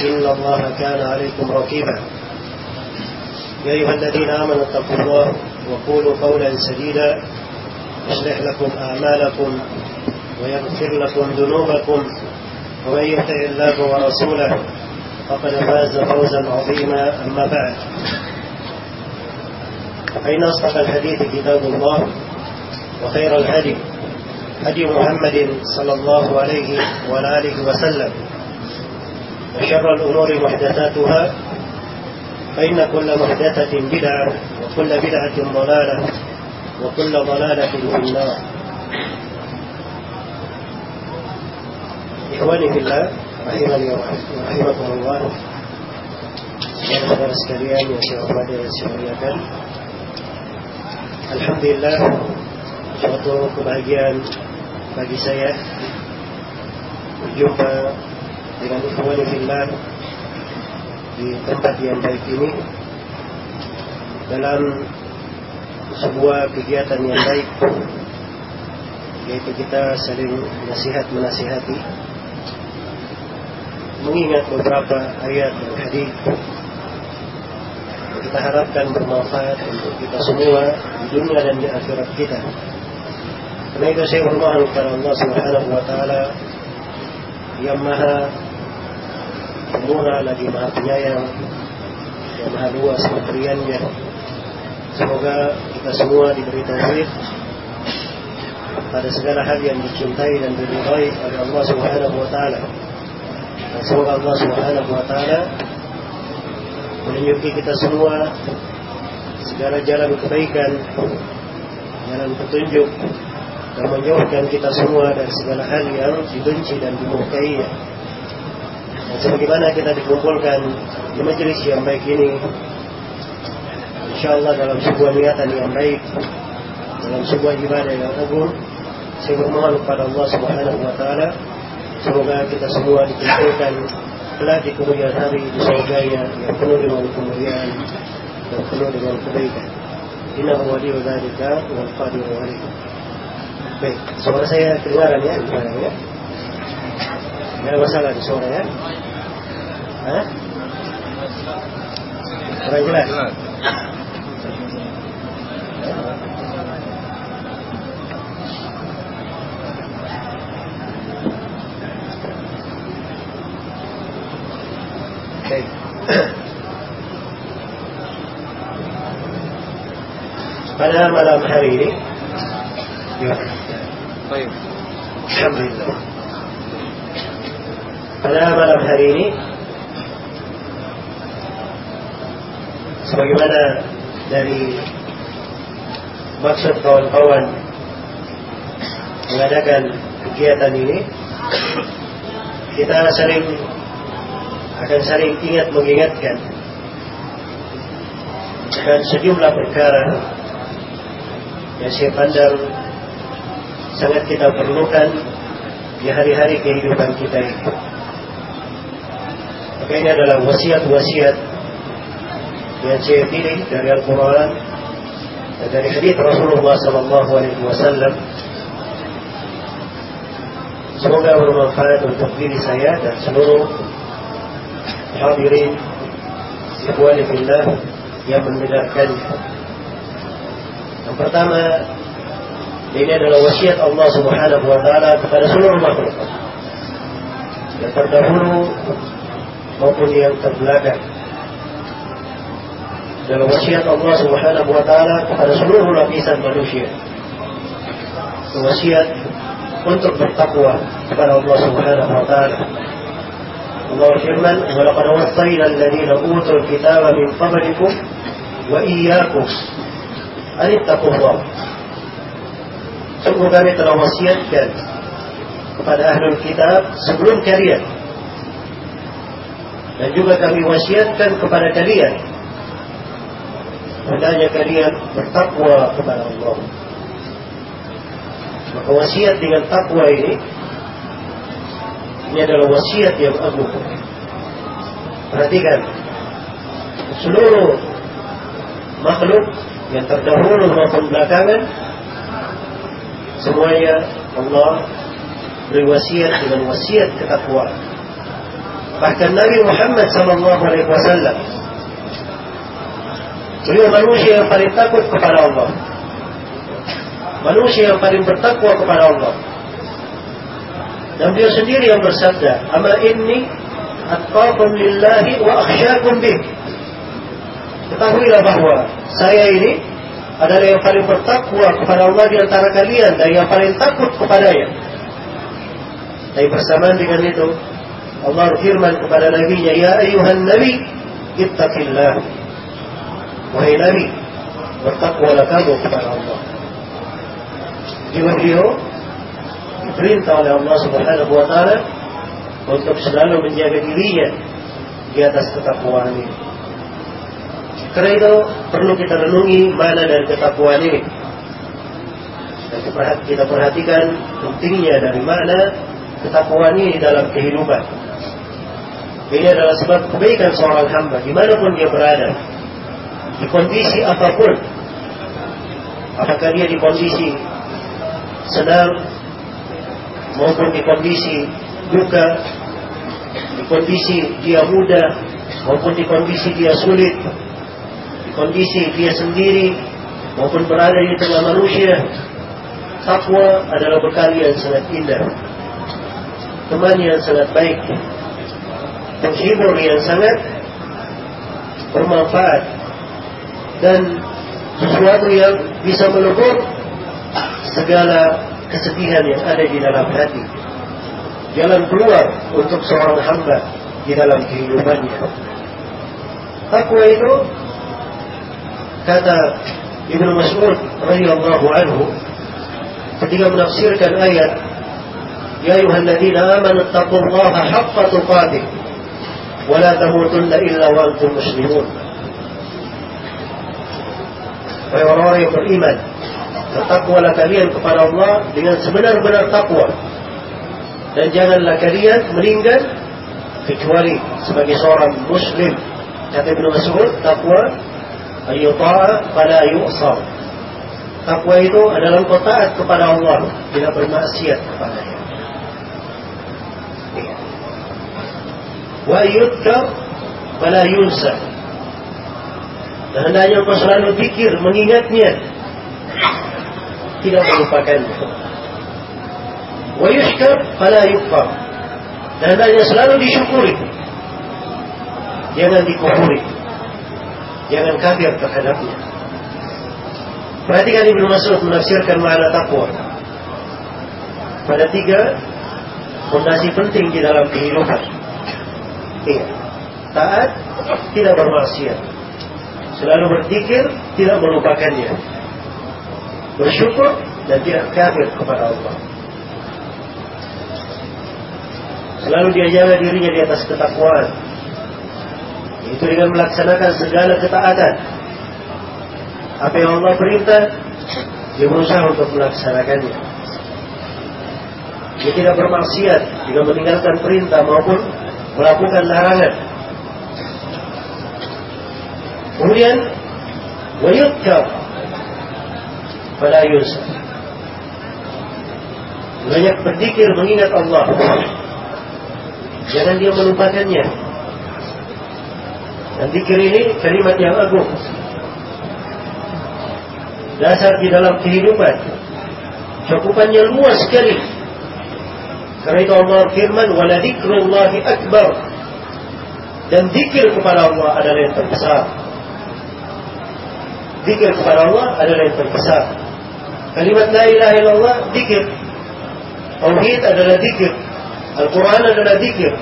إن الله كان عليكم رقيبا. يا أيها الذين آمنوا اتقوا الله وقولوا قولا سديدا. يصلح لكم أعمالكم ويغفر لكم ذنوبكم. ومن يطع الله ورسوله فقد فاز فوزا عظيما. أما بعد. فإن أصدق الحديث كتاب الله وخير الهدي هدي محمد صلى الله عليه وعلى آله وسلم. وشر الأمور محدثاتها فإن كل محدثة بدعة وكل بدعة ضلالة وكل ضلالة في النار إخواني في الله رحمني ورحمكم الله saudara sekalian yang saya hormati dan saya muliakan Alhamdulillah suatu kebahagiaan bagi saya berjumpa dengan ikhwani fillah di tempat yang baik ini dalam sebuah kegiatan yang baik yaitu kita saling nasihat menasihati mengingat beberapa ayat dan hadis kita harapkan bermanfaat untuk kita semua di dunia dan di akhirat kita. Karena itu saya bermohon kepada Allah Subhanahu wa taala yang maha pemurah lagi maha penyayang yang maha luas pemberiannya semoga kita semua diberi taufik pada segala hal yang dicintai dan diridhai oleh Allah Subhanahu wa taala. Dan semoga Allah Subhanahu wa taala menunjuki kita semua segala jalan kebaikan jalan petunjuk dan menjauhkan kita semua dari segala hal yang dibenci dan dimurkai dan sebagaimana kita dikumpulkan di majelis yang baik ini insyaallah dalam sebuah niatan yang baik dalam sebuah ibadah yang agung saya bermohon kepada Allah Subhanahu wa taala semoga kita semua dikumpulkan kelak di kemudian hari di surganya yang penuh dengan kemuliaan dan penuh dengan kebaikan. Innahu wali dzalika wal qadiru. Baik, suara saya kedengaran ya, ya? Tidak masalah di suara ya? Hah? Kurang jelas? Baik. Pada malam hari ini Baik. Alhamdulillah Pada malam hari ini Sebagaimana dari Maksud kawan-kawan Mengadakan kegiatan ini Kita sering akan saling ingat mengingatkan dan sejumlah perkara yang saya pandang sangat kita perlukan di hari-hari kehidupan kita ini. Maka ini adalah wasiat-wasiat yang saya pilih dari Al-Quran dan dari hadis Rasulullah Sallallahu Alaihi Wasallam. Semoga bermanfaat untuk diri saya dan seluruh hadirin ikhwani fillah yang mendengarkannya. Yang pertama, ini adalah wasiat Allah Subhanahu wa taala kepada seluruh makhluk. Yang terdahulu maupun yang terbelakang. Dalam wasiat Allah Subhanahu wa taala kepada seluruh lapisan manusia. Wasiat untuk bertakwa kepada Allah Subhanahu wa taala. Allah firman, "Wa laqad wassayna alladziina utul kitaba min qablikum wa iyyakum an ittaqullah." Sungguh kami telah wasiatkan kepada ahlul kitab sebelum kalian dan juga kami wasiatkan kepada kalian hendaknya kalian bertakwa kepada Allah. Maka wasiat dengan takwa ini ini adalah wasiat yang agung. Perhatikan seluruh makhluk yang terdahulu maupun belakangan semuanya Allah beri wasiat dengan wasiat ketakwaan. Bahkan Nabi Muhammad sallallahu alaihi wasallam Beliau manusia yang paling takut kepada Allah. Manusia yang paling bertakwa kepada Allah. Dan beliau sendiri yang bersabda, "Ama inni atqakum lillahi wa akhsyakum bih." Ketahuilah bahwa saya ini adalah yang paling bertakwa kepada Allah di antara kalian dan yang paling takut kepadanya. Tapi bersamaan dengan itu, Allah firman kepada Nabi-Nya, "Ya ayuhan Nabi, ittaqillah." Wahai Nabi, bertakwalah kamu kepada Allah. Jiwa beliau diperintah oleh Allah Subhanahu wa taala untuk selalu menjaga dirinya di atas ketakwaan ini. Karena itu perlu kita renungi mana dari ketakwaan ini. Dan kita perhatikan pentingnya dari mana ketakwaan ini dalam kehidupan. Ini adalah sebab kebaikan seorang hamba di mana pun dia berada di kondisi apa pun apakah dia di kondisi senang maupun di kondisi duka di kondisi dia muda maupun di kondisi dia sulit di kondisi dia sendiri maupun berada di tengah manusia takwa adalah bekal yang sangat indah. Teman yang sangat baik penghibur yang sangat bermanfaat dan sesuatu yang bisa melebur segala kesedihan yang ada di dalam hati. Jalan keluar untuk seorang hamba di dalam kehidupannya. Takwa itu kata Ibnu Mas'ud radhiyallahu anhu ketika menafsirkan ayat Ya ayyuhalladzina amanu taqullaha haqqa tuqatih wa la tamutunna illa wa antum muslimun Wahai orang-orang yang beriman, bertakwalah kalian kepada Allah dengan sebenar-benar takwa. Dan janganlah kalian meninggal kecuali sebagai seorang muslim. Kata Ibnu Mas'ud, takwa ayyuta'a fala yu'sar. Takwa itu adalah engkau taat kepada Allah, tidak bermaksiat kepadanya. Wa yudkar fala yunsa. Dan hendaknya engkau selalu pikir, mengingatnya. Tidak melupakannya. Wa yushkar fala yukfar. Dan hendaknya selalu disyukuri. Jangan dikufuri. Jangan kafir terhadapnya. Perhatikan Ibnu Mas'ud menafsirkan makna takwa. Pada tiga fondasi penting di dalam kehidupan. Iya. Taat, tidak bermaksiat selalu berzikir, tidak melupakannya. Bersyukur dan tidak kafir kepada Allah. Selalu dia jaga dirinya di atas ketakwaan. Itu dengan melaksanakan segala ketaatan. Apa yang Allah perintah, dia berusaha untuk melaksanakannya. Dia tidak bermaksiat jika meninggalkan perintah maupun melakukan larangan. Kemudian wayudkar pada Yusuf. Banyak berzikir mengingat Allah. Jangan dia melupakannya. Dan zikir ini kalimat yang agung. Dasar di dalam kehidupan. Cakupannya luas sekali. Karena itu Allah firman, "Wala dzikrullahi akbar." Dan zikir kepada Allah adalah yang terbesar. Dikir kepada Allah adalah yang terbesar. Kalimat la ilaha illallah dikir. Tauhid adalah dikir. Al-Quran adalah dikir.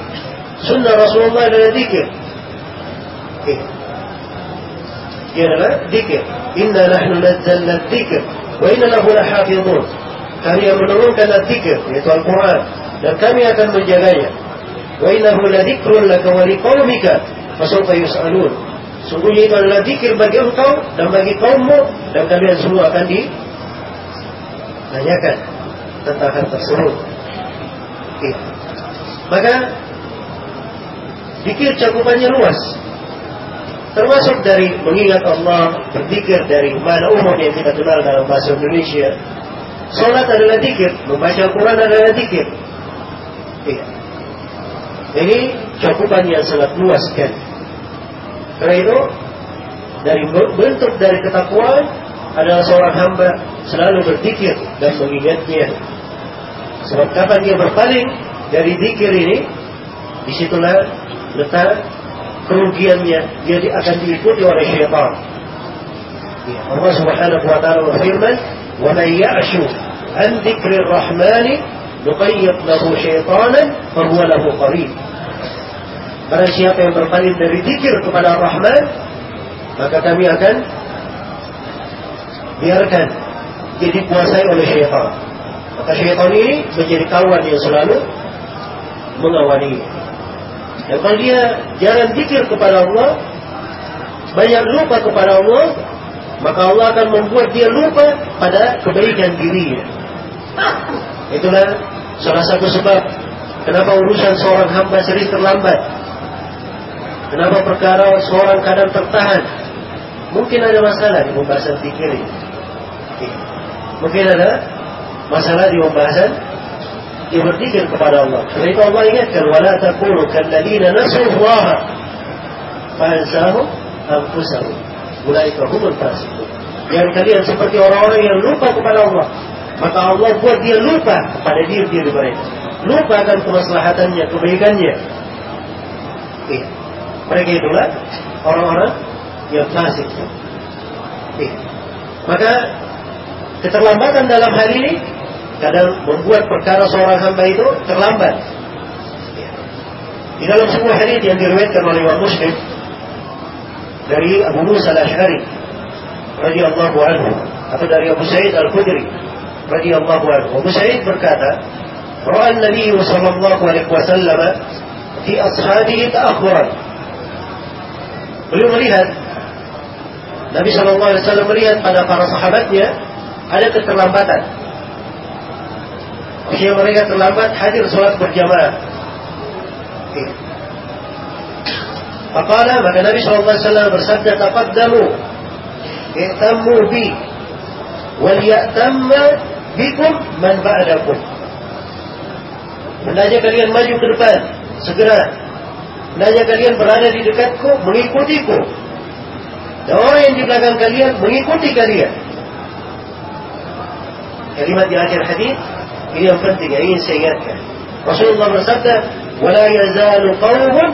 Sunnah Rasulullah adalah dikir. Okay. Dia adalah dikir. Inna nahnu nazzalna dikir. Wa inna lahu lahafidhun. Kami yang menurunkan dikir, yaitu Al-Quran. Dan kami akan menjaganya. Wa innahu ladikrun laka wa liqawmika. Fasawfa yus'alun. Sungguhnya itu adalah dikir bagi engkau dan bagi kaummu dan kalian semua akan ditanyakan tentang hal tersebut. Okay. Maka dikir cakupannya luas. Termasuk dari mengingat Allah, berzikir dari mana umum yang kita kenal dalam bahasa Indonesia. Salat adalah dikir, membaca Al-Quran adalah dikir. Iya. Ini cakupan yang sangat luas kan. Karena itu dari bentuk dari ketakwaan adalah seorang hamba selalu berzikir dan mengingatnya. Sebab kapan dia berpaling dari zikir ini, di situlah letak kerugiannya dia akan diikuti oleh syaitan. Ya, Allah Subhanahu wa taala berfirman, "Wa man ya'shu an rahmani nuqayyid lahu syaitanan fa lahu qarin." Barang siapa yang berpaling dari zikir kepada Ar-Rahman, maka kami akan biarkan jadi kuasai oleh syaitan. Maka syaitan ini menjadi kawan yang selalu mengawani. Dan kalau dia jarang zikir kepada Allah, banyak lupa kepada Allah, maka Allah akan membuat dia lupa pada kebaikan dirinya. Itulah salah satu sebab kenapa urusan seorang hamba sering terlambat. Kenapa perkara seorang kadang tertahan. Mungkin ada masalah di pembahasan zikir ini. Mungkin ada masalah di pembahasan dia berzikir kepada Allah. Karena itu Allah ingatkan wala takunu kalladzina nasullaha fansahum anfusahum. Ulaika humul fasiqun. Yang kalian seperti orang-orang yang lupa kepada Allah. Maka Allah buat dia lupa pada diri diri mereka. Lupa akan kemaslahatannya, kebaikannya. Eh, mereka itulah orang-orang yang fasik. Eh, maka keterlambatan dalam hal ini kadang membuat perkara seorang hamba itu terlambat. Di dalam sebuah hadis yang diriwayatkan oleh Imam Muslim dari Abu Musa al-Ash'ari radhiyallahu anhu atau dari Abu Sa'id al-Khudri radhiyallahu anhu. Abu Sa'id berkata, "Ra'a an-nabiy sallallahu alaihi wasallam fi ashabihi ta'akhuran." Beliau melihat Nabi sallallahu alaihi wasallam melihat pada para sahabatnya ada keterlambatan Jika mereka terlambat hadir sholat berjamaah. Faqala maka Nabi SAW bersabda taqaddamu i'tammu bi wal ya'tamma bikum man ba'dakum. Hendaknya kalian maju ke depan segera. Hendaknya kalian berada di dekatku mengikutiku. Dan orang yang di belakang kalian mengikuti kalian. Kalimat di akhir hadis Ini yang penting yang ingin saya ingatkan. Rasulullah bersabda, "Wala yazalu qaumun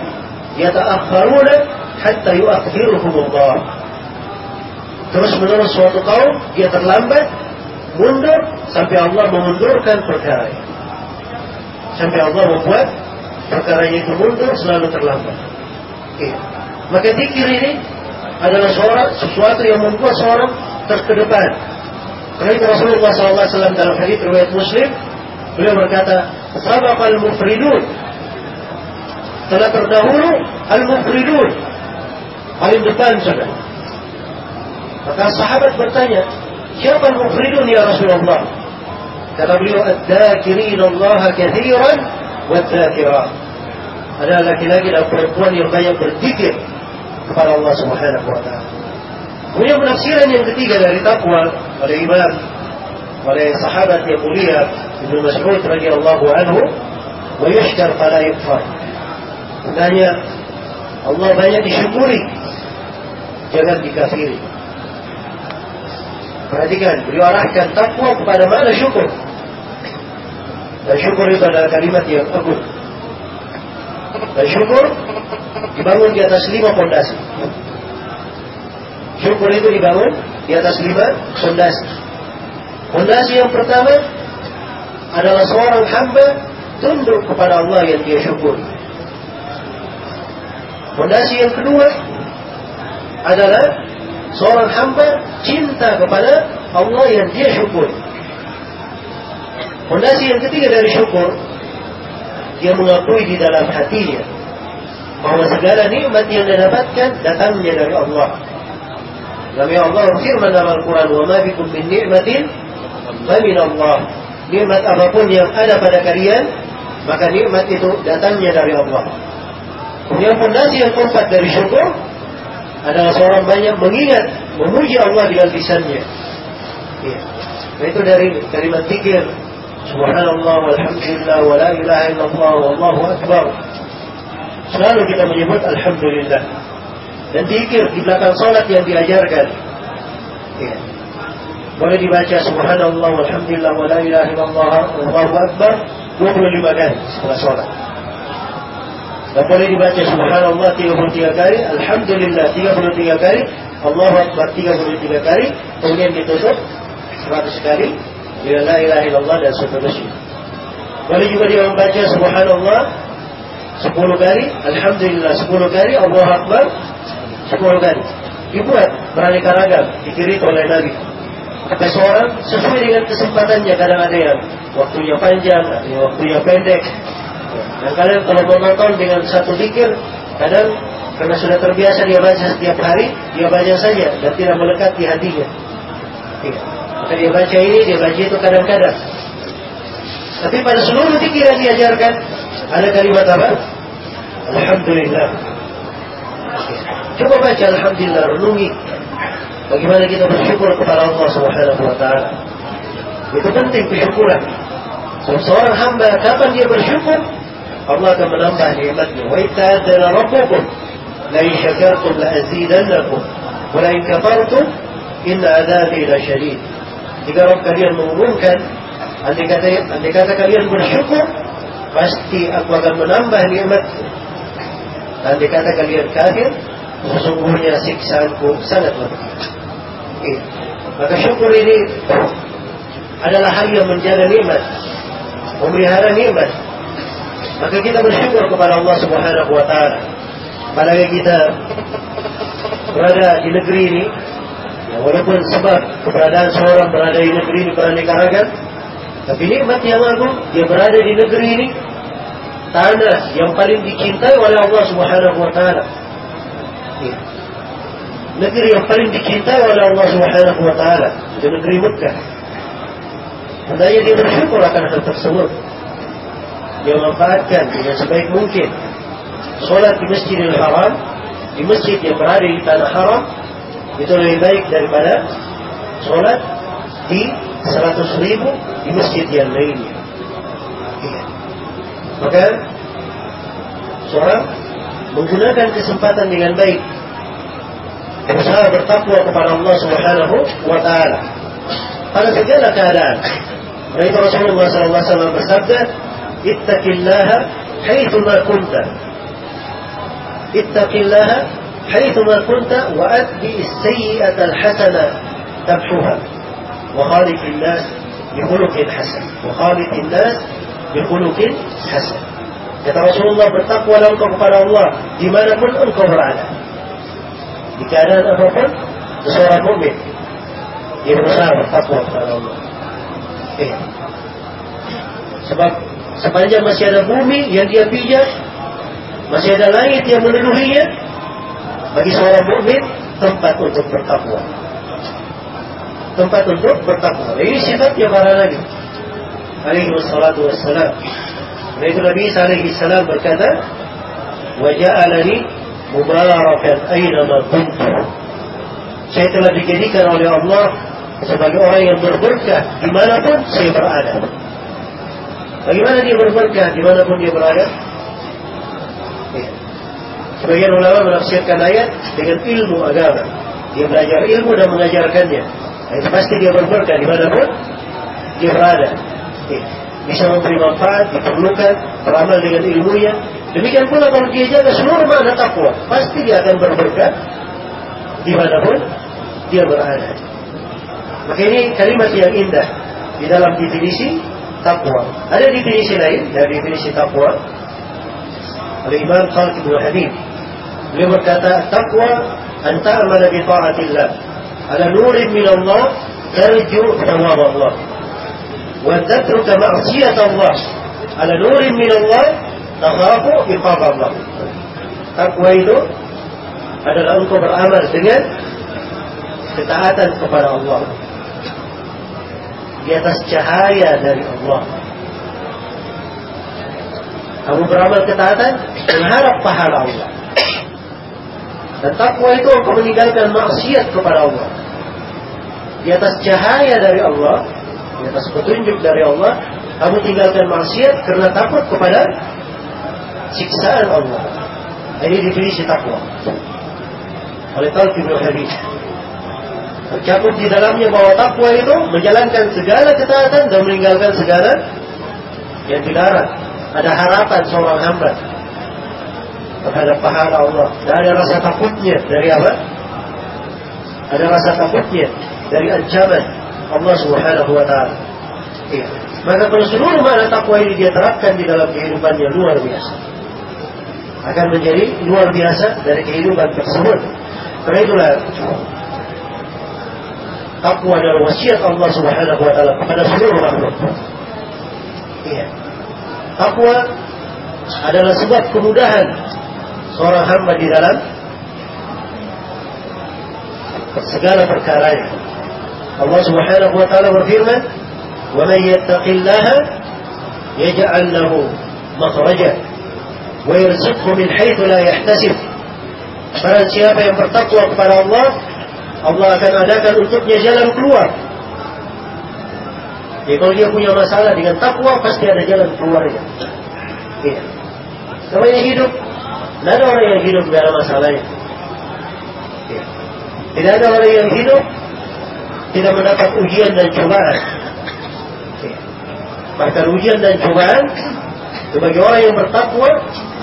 yata'akhkharuna hatta yu'akhiruhum Allah." Terus menerus suatu kaum dia terlambat, mundur sampai Allah memundurkan perkara Sampai Allah membuat perkara itu mundur selalu terlambat. Oke. Maka zikir ini adalah seorang sesuatu yang membuat seorang terkedepan. Karena Rasulullah SAW dalam hadis riwayat Muslim Beliau berkata, Sabaqal mufridun. Telah terdahulu al-mufridun. Paling depan sudah. Maka sahabat bertanya, siapa al-mufridun ya Rasulullah? Kata beliau, Ad-dakirin Allah kathiran wad-dakirat. Ada laki-laki dan perempuan yang banyak berzikir kepada Allah Subhanahu wa taala. Kemudian penafsiran yang ketiga dari takwa oleh Imam oleh sahabat yang mulia Ibnu Mas'ud radhiyallahu anhu wa yushkar fala yukfar. Hendaknya Allah banyak disyukuri jangan dikafiri. Perhatikan, beliau arahkan takwa kepada mana syukur. Dan syukur itu adalah kalimat yang agung. Dan syukur dibangun di atas lima pondasi. Syukur itu dibangun di atas lima fondasi. Fondasi yang pertama adalah seorang hamba tunduk kepada Allah yang dia syukur. Fondasi yang kedua adalah seorang hamba cinta kepada Allah yang dia syukur. Fondasi yang ketiga dari syukur, dia mengakui di dalam hatinya bahwa segala nikmat yang dia dapatkan datangnya dari Allah. Nabi Allah firman dalam Al-Quran, "Wa ma bikum min ni'matin min Allah." Nikmat apa pun yang ada pada kalian, maka nikmat itu datangnya dari Allah. Kemudian fondasi yang keempat dari syukur adalah seorang banyak mengingat, memuji Allah dengan lisannya. Ya. Nah itu dari kalimat zikir Subhanallah walhamdulillah wa la ilaha illallah wallahu akbar. Selalu kita menyebut Alhamdulillah. Dan zikir di belakang sholat yang diajarkan. Ya. Boleh dibaca Subhanallah walhamdulillah wa la ilaha illallah wallahu akbar 25 kali setelah sholat. Dan boleh dibaca Subhanallah 33 kali, Alhamdulillah 33 kali, Allahu Akbar 33 kali, kemudian ditutup 100 kali, dengan la ilaha illallah dan seterusnya. Boleh juga dia membaca Subhanallah 10 kali, Alhamdulillah 10 kali, Allahu Akbar 10 kali. Dibuat beraneka ragam, dikiri oleh Nabi. Kata seorang sesuai dengan kesempatannya kadang ada yang waktunya panjang, ada yang waktunya pendek, dan kalian kalau menonton dengan satu pikir, kadang karena sudah terbiasa dia baca setiap hari, dia baca saja dan tidak melekat di hatinya. Ya. Maka dia baca ini, dia baca itu kadang-kadang. Tapi pada seluruh pikir yang diajarkan, ada kalimat apa? Alhamdulillah. Coba baca Alhamdulillah, renungi. Bagaimana kita bersyukur kepada Allah Subhanahu wa taala. Itu penting kesyukuran. Seorang hamba kapan dia bersyukur? Allah akan menambah nikmatnya. Wa ta'adzana rabbukum la in syakartum la azidannakum wa la in kafartum inna adzabi la syadid. Jika Rabb kalian mengumumkan andai kata andai kata kalian bersyukur pasti aku akan menambah nikmat. Andai kata kalian kafir sesungguhnya siksaanku sangat berat. Maka syukur ini adalah hal yang menjaga nikmat, memelihara nikmat, maka kita bersyukur kepada Allah Subhanahu wa taala. Apalagi kita berada di negeri ini, ya, walaupun sebab keberadaan seorang berada di negeri ini beraneka ragam, tapi nikmat yang agung dia berada di negeri ini tanah yang paling dicintai oleh Allah Subhanahu wa taala. Ya. Negeri yang paling dicintai oleh Allah Subhanahu wa taala, di negeri Mekah. Hendaknya dia bersyukur akan hal tersebut dia manfaatkan dengan sebaik mungkin. Sholat di Masjidil Haram, di masjid yang berada di tanah haram, itu lebih baik daripada sholat di 100 ribu di masjid yang lainnya. Iya. Maka seorang menggunakan kesempatan dengan baik berusaha bertakwa kepada Allah Subhanahu wa taala pada segala keadaan. Dan Rasulullah SAW bersabda, "Ittaqillaha haitsu ma kunta." Ittaqillaha حيث ما كنت وأدب السيئة الحسنة تبحوها. وخالق الناس بخلق حسن. وخالق الناس بخلق حسن. كتا رسول الله بالتقوى لو قال الله. لما نكون أنكم رعلا لكان أن أفضل تصور المؤمن يبقى صار التقوى قال الله إيه. Sebab sepanjang masih ada bumi yang dia pijak, masih ada langit yang menuduhinya, bagi seorang mukmin tempat untuk bertakwa. Tempat untuk bertakwa. Ini sifat para nabi. Alaihi wassalatu wassalam. Wasallam Nabi Nabi Isa alaihi salam berkata, "Waja'alani mubarakan aina ma kuntu." Saya telah dijadikan oleh Allah sebagai orang yang berberkah di mana pun saya berada. Bagaimana dia berberkah di mana pun dia berada? Sebagian ulama menafsirkan ayat dengan ilmu agama. Dia belajar ilmu dan mengajarkannya. Nah, itu pasti dia berberkah di mana pun dia berada. Bisa memberi manfaat, diperlukan, beramal dengan ilmunya. Demikian pula kalau dia jaga seluruh makna takwa, pasti dia akan berberkah di mana pun dia berada. Maka ini kalimat yang indah di dalam definisi takwa. Ada definisi lain dari definisi takwa oleh Imam Khalid bin Habib. Beliau berkata, takwa an ta'amala bi ta'atillah ala nurin min Allah tarju thawab Allah wa tatruka ma'siyat Allah ala nurin min Allah takhafu iqab Allah. Takwa itu adalah engkau beramal dengan ketaatan kepada Allah di atas cahaya dari Allah. Kamu beramal ketaatan mengharap pahala Allah. Dan takwa itu engkau meninggalkan maksiat kepada Allah. Di atas cahaya dari Allah, di atas petunjuk dari Allah, kamu tinggalkan maksiat karena takut kepada siksaan Allah. Ini definisi takwa. Oleh Talib bin Habib. Tercakup di dalamnya bahwa takwa itu menjalankan segala ketaatan dan meninggalkan segala yang dilarang. Ada harapan seorang hamba terhadap pahala Allah. Dan ada rasa takutnya dari apa? Ada rasa takutnya dari ancaman Allah Subhanahu wa taala. Iya. Maka kalau seluruh makna takwa ini dia terapkan di dalam kehidupannya luar biasa. Akan menjadi luar biasa dari kehidupan tersebut. Karena itulah takwa adalah wasiat Allah Subhanahu wa taala kepada seluruh makhluk. Iya. Takwa adalah sebab kemudahan seorang hamba di dalam segala perkaranya. Allah Subhanahu wa taala berfirman, "Wa man yattaqillaha yaj'al lahu makhraja wa yarzuqhu min haitsu la yahtasib." Barang siapa yang bertakwa kepada Allah, Allah akan adakan untuknya jalan keluar. Jadi kalau dia punya masalah dengan takwa pasti ada jalan keluarnya. Iya. Namanya hidup, tidak ada orang yang hidup ada masalahnya. Iya. Tidak ada orang yang hidup tidak mendapat ujian dan cobaan. Iya. Bahkan ujian dan cobaan sebagai orang yang bertakwa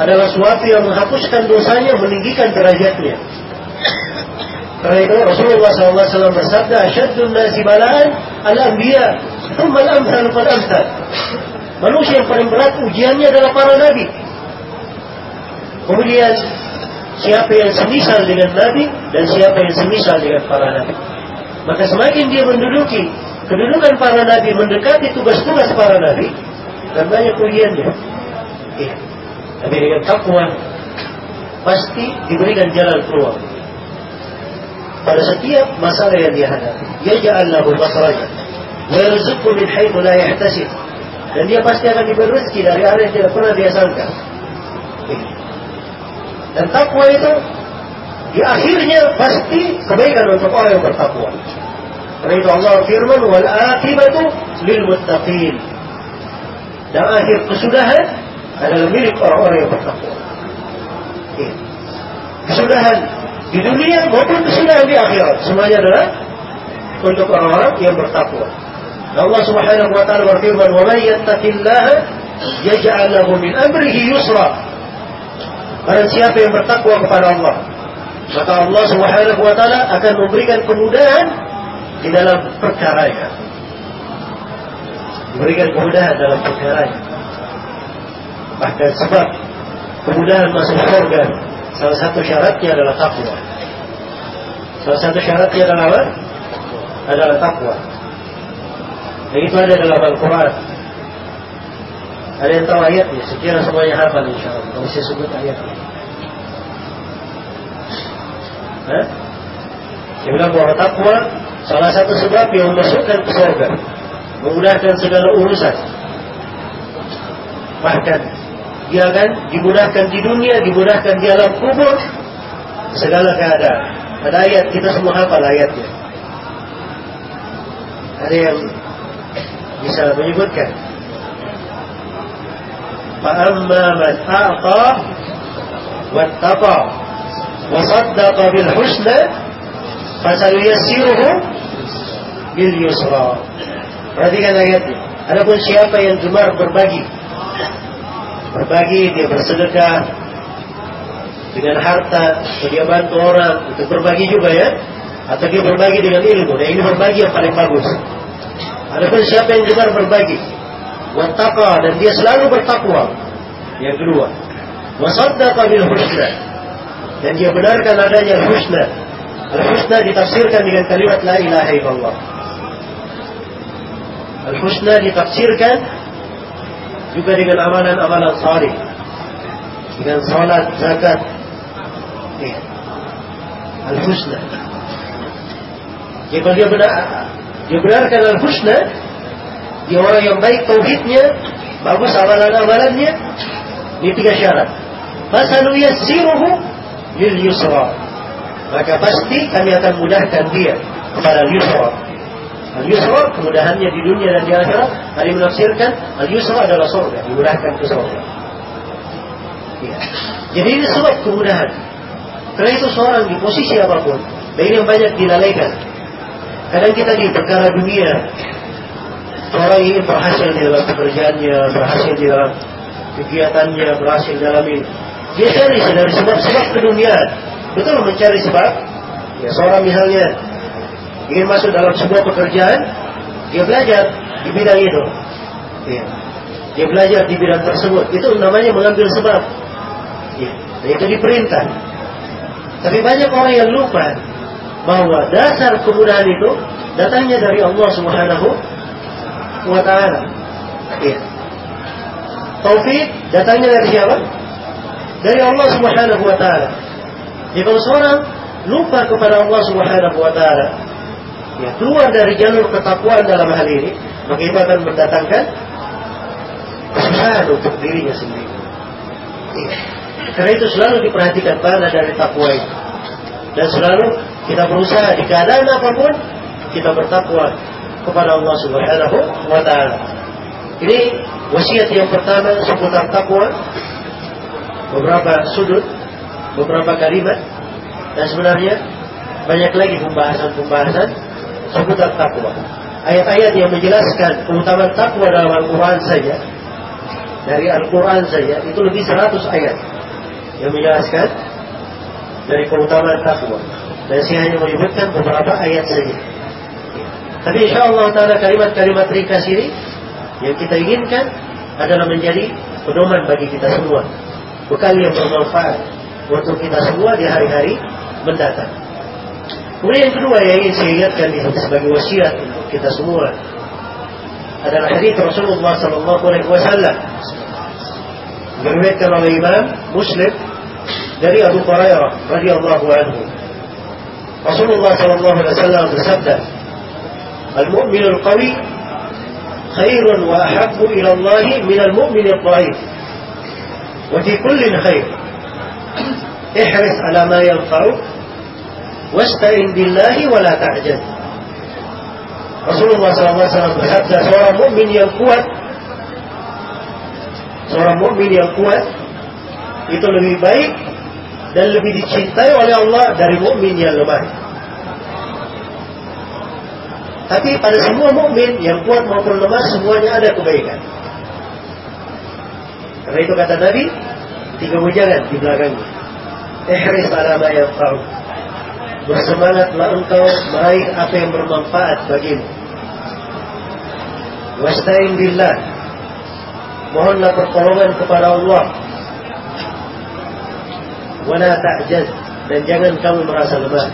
adalah suatu yang menghapuskan dosanya, meninggikan derajatnya. Karena itu Rasulullah SAW bersabda, "Asyaddun nasi balaan al-anbiya, thumma al-amthal fal amthal." Manusia yang paling berat ujiannya adalah para nabi. Kemudian siapa yang semisal dengan nabi dan siapa yang semisal dengan para nabi. Maka semakin dia menduduki kedudukan para nabi, mendekati tugas-tugas para nabi, dan banyak ujiannya. Iya. Tapi dengan takwa pasti diberikan jalan keluar pada setiap masalah yang dia hadapi. Yaj'al lahu makhraja wa yarzuqhu min haitsu la yahtasib. Dan dia pasti akan diberi rezeki dari arah yang tidak pernah dia sangka. Dan takwa itu di akhirnya pasti kebaikan untuk orang yang bertakwa. Karena itu Allah firman wal akibatu lil muttaqin. Dan akhir kesudahan adalah milik orang-orang yang bertakwa. Kesudahan di dunia maupun kesudahan di akhirat semuanya adalah untuk orang-orang yang bertakwa. Allah Subhanahu wa taala berfirman, "Wa may yattaqillaha yaj'al lahu min amrihi yusra." Barang siapa yang bertakwa kepada Allah, maka Allah Subhanahu wa taala akan memberikan kemudahan di dalam perkaranya. Memberikan kemudahan dalam perkaranya. Bahkan sebab kemudahan masuk surga Salah satu syaratnya adalah takwa. Salah satu syaratnya adalah apa? Adalah takwa. Dan itu ada dalam Al-Quran. Ada yang tahu ayatnya? Sekiranya semuanya hafal insya Allah. Kalau saya sebut ayatnya. Hah? Saya bilang bahwa takwa salah satu sebab yang memasukkan ke surga. Memudahkan segala urusan. Bahkan dia akan dimudahkan di dunia, dimudahkan di alam kubur, segala keadaan. Ada ayat kita semua hafal ayatnya. Ada yang bisa menyebutkan. فأما من أعطى واتقى وصدق بالحسنى فسنيسره باليسرى Perhatikan ayatnya. Adapun siapa yang gemar berbagi berbagi, dia bersedekah dengan harta, dia bantu orang untuk berbagi juga ya. atau dia berbagi dengan ilmu. Dan ini berbagi yang paling bagus. Adapun siapa yang gemar berbagi, wattaqa dan dia selalu bertakwa. Yang kedua, wasaddaqa bil husna dan dia benarkan adanya husna. Al-husna ditafsirkan dengan kalimat la ilaha illallah. Al-husna ditafsirkan juga dengan amalan-amalan salih. Dengan salat, zakat. Ya. Al-husna. Jika dia benar dia benarkan al-husna, dia orang yang baik tauhidnya, bagus amalan-amalannya, ini tiga syarat. Fasalu yassiruhu lil yusra. Maka pasti kami akan mudahkan dia kepada yusra. Al yusra kemudahannya di dunia dan di akhirat. Hari menafsirkan al yusra adalah surga, dimudahkan ke surga. Ya. Jadi ini sebab kemudahan. Karena itu seorang di posisi apa pun, baik yang banyak dilalaikan. Kadang kita di perkara dunia, seorang ingin berhasil di dalam pekerjaannya, berhasil di dalam kegiatannya, berhasil dalam ini. Dia cari dari sebab-sebab keduniaan. Betul mencari sebab. Ya, seorang misalnya ingin masuk dalam sebuah pekerjaan, dia belajar di bidang itu. Ya. Dia belajar di bidang tersebut. Itu namanya mengambil sebab. Ya. Itu diperintah. Tapi banyak orang yang lupa bahwa dasar kemudahan itu datangnya dari Allah Subhanahu wa taala. Ya. Taufik datangnya dari siapa? Dari Allah Subhanahu wa taala. Jadi kalau seorang lupa kepada Allah Subhanahu wa taala, ya keluar dari jalur ketakwaan dalam hal ini, maka itu akan mendatangkan kesusahan untuk dirinya sendiri. Ya. Karena itu selalu diperhatikan mana dari takwa itu. Dan selalu kita berusaha di keadaan apa pun kita bertakwa kepada Allah Subhanahu wa taala. Ini wasiat yang pertama seputar takwa. Beberapa sudut, beberapa kalimat dan sebenarnya banyak lagi pembahasan-pembahasan seputar takwa. Ayat-ayat yang menjelaskan keutamaan takwa dalam Al-Quran saja dari Al-Quran saja itu lebih 100 ayat yang menjelaskan dari keutamaan takwa. Dan saya hanya menyebutkan beberapa ayat saja. Tapi insya Allah taala kalimat-kalimat ringkas ini yang kita inginkan adalah menjadi pedoman bagi kita semua. Bekal yang bermanfaat untuk kita semua di hari-hari mendatang. Kemudian yang kedua yang ingin saya ingatkan di sebagai wasiat untuk kita semua adalah hadis Rasulullah Sallallahu Alaihi Wasallam diriwayatkan oleh Imam Muslim dari Abu Hurairah radhiyallahu anhu. Rasulullah Sallallahu Alaihi Wasallam bersabda, "Al-mu'min al-qawi خير وأحب إلى الله من المؤمن الضعيف وفي كل خير احرص على ما ينفعك واستعن بالله ولا تعجل Rasulullah SAW bersabda seorang mukmin yang kuat seorang mukmin yang kuat itu lebih baik dan lebih dicintai oleh Allah dari mukmin yang lemah. Tapi pada semua mukmin yang kuat maupun lemah semuanya ada kebaikan. Karena itu kata Nabi, tiga ujangan di belakangnya. Ihris ala ma yanfa'u. Bersemangatlah engkau meraih apa yang bermanfaat bagimu. Wasta'in billah. Mohonlah pertolongan kepada Allah. Wala ta'jaz. Dan jangan kamu merasa lemah.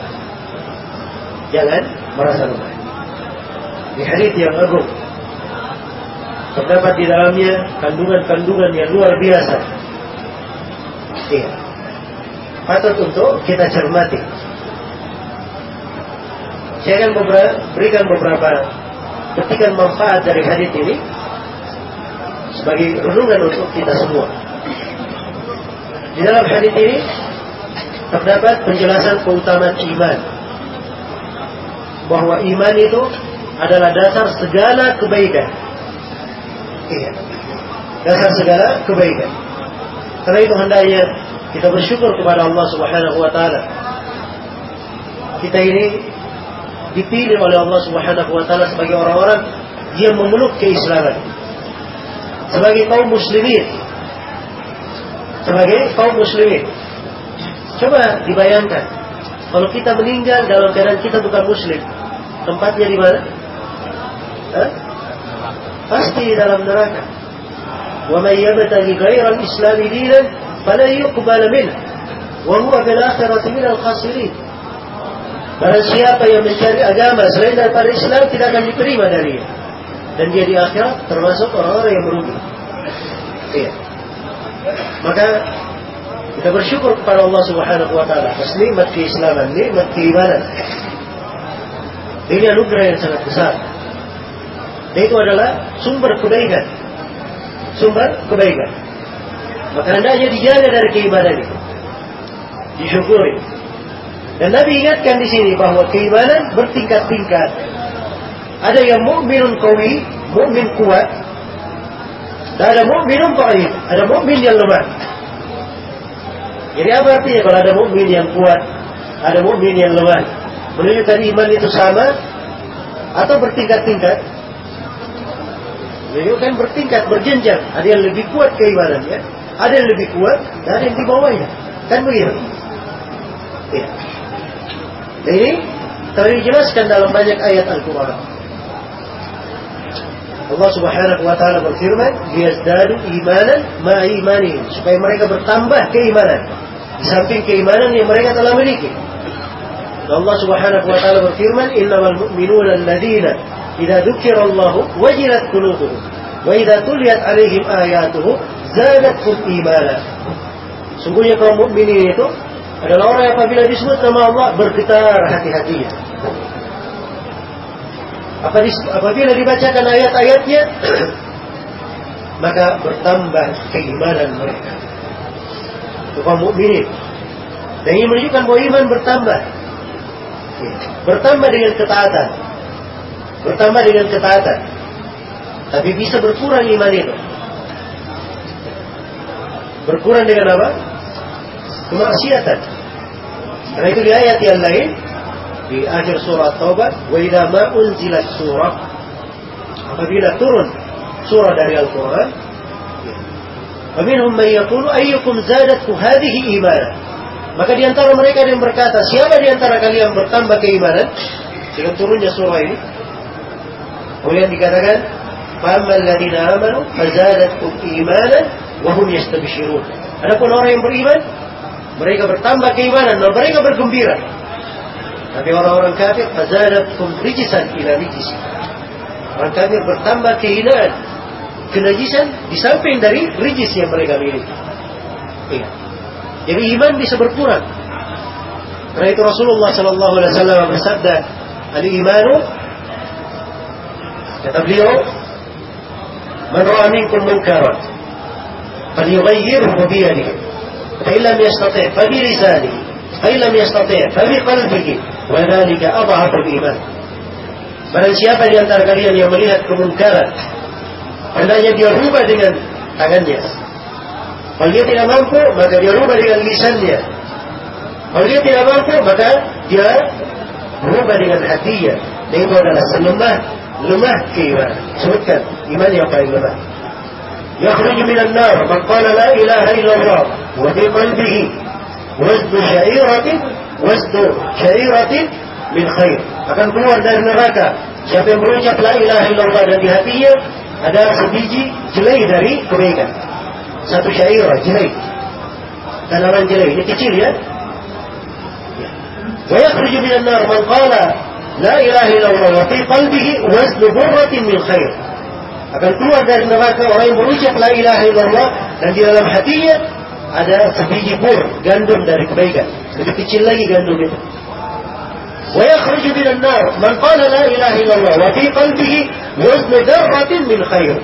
Jangan merasa lemah di hadis yang agung terdapat di dalamnya kandungan-kandungan yang luar biasa. Iya. Patut untuk kita cermati. Saya akan beberapa, berikan beberapa petikan manfaat dari hadis ini sebagai renungan untuk kita semua. Di dalam hadis ini terdapat penjelasan keutamaan iman. Bahwa iman itu adalah dasar segala kebaikan. Iya. Dasar segala kebaikan. Karena itu hendaknya kita bersyukur kepada Allah Subhanahu wa taala. Kita ini dipilih oleh Allah Subhanahu wa taala sebagai orang-orang yang memeluk keislaman. Sebagai kaum muslimin. Sebagai kaum muslimin. Coba dibayangkan Kalau kita meninggal dalam keadaan kita bukan muslim, tempatnya di mana? Pasti di dalam neraka. Wa may yabtaghi ghayra al-islam dinan fala yuqbal minhu wa huwa bil akhirati min al-khasirin. Barang siapa yang mencari agama selain daripada Islam tidak akan diterima darinya. Dan dia di akhirat termasuk orang-orang yang merugi. Iya. Maka kita bersyukur kepada Allah Subhanahu wa taala atas nikmat keislaman, nikmat keimanan. Ini anugerah yang sangat besar. Itu adalah sumber kebaikan. Sumber kebaikan. Maka hendaknya dijaga dari keimanan itu. Disyukuri. Dan Nabi ingatkan di sini bahwa keimanan bertingkat-tingkat. Ada yang mukminun kawi, mukmin kuat. Dan ada mukminun dhaif, ada mukmin yang lemah. Jadi apa artinya kalau ada mukmin yang kuat, ada mukmin yang lemah? Menunjukkan iman itu sama atau bertingkat-tingkat? Menunjukkan bertingkat, berjenjang. Ada yang lebih kuat keimanannya, ada yang lebih kuat, dan ada yang di bawahnya. Kan begitu? Ya. Dan ini telah dijelaskan dalam banyak ayat Al-Quran. Allah Subhanahu wa taala berfirman, "Liyazdadu imanan ma imanihim," supaya mereka bertambah keimanan di samping keimanan yang mereka telah miliki. Allah Subhanahu wa taala berfirman, "Innamal mu'minuna alladziina dzukira Allah wajilat qulubuhum wa idza tuliyat 'alaihim ayatuhu zadatuhum imana." Sungguhnya kaum mukminin itu adalah orang yang apabila disebut nama Allah bergetar hati-hatinya. Apabila dibacakan ayat-ayatnya, maka bertambah keimanan mereka. Itu kaum mukminin. Dan ini menunjukkan bahwa iman bertambah. Bertambah dengan ketaatan bertambah dengan ketaatan tapi bisa berkurang iman itu berkurang dengan apa? kemaksiatan karena itu di ayat yang lain di akhir surat taubat wa idza ma surah apabila turun surah dari Al-Qur'an Faminhum man yaqulu ayyukum zadatku hadhihi iman. Maka di antara mereka yang berkata, siapa di antara kalian bertambah keimanan dengan turunnya surah ini? Kemudian dikatakan, "Famal ladzina amanu fazadatkum imanan wa hum yastabshirun." Adapun orang yang beriman, mereka bertambah keimanan dan mereka bergembira. Tapi orang-orang kafir fazadatkum rijisan ila rijis. Orang kafir bertambah kehinaan, kenajisan di samping dari rijis yang mereka miliki. Iya. Jadi iman bisa berkurang. Karena itu Rasulullah Shallallahu Alaihi Wasallam bersabda, al imanu kata beliau, "Man ra'a minkum munkaran, falyughayyirhu bi yadihi, fa illam yastati' fa bi lisanihi, fa illam yastati' fa bi qalbihi, wa dhalika adhafu al-iman." Barang siapa di antara kalian yang melihat kemunkaran, hendaknya dia rubah dengan tangannya. Kalau dia tidak mampu, maka dia rubah dengan lisannya. Kalau dia tidak mampu, maka dia rubah dengan hatinya. Dan itu adalah selemah, lemah keimanan. Sebutkan, iman yang paling lemah. يخرج من النار من قال لا إله إلا الله وفي قلبه وزن شعيرة وزن شعيرة min khair akan keluar dari neraka siapa yang berucap la ilaha illallah dan di hatinya ada sebiji jelai dari kebaikan satu syairah jelai tanaman jelai ini kecil ya wa yakhruju minan nar man qala لا إله إلا الله وفي قلبه وزن برة من خير. أكن كل واحد من الناس ورائم بروجك لا إله إلا الله. dan di dalam hatinya ada sebiji bur gandum dari kebaikan lebih kecil lagi ويخرج من النار. من قال لا إله إلا الله وفي قلبه وزن ذرة من خير.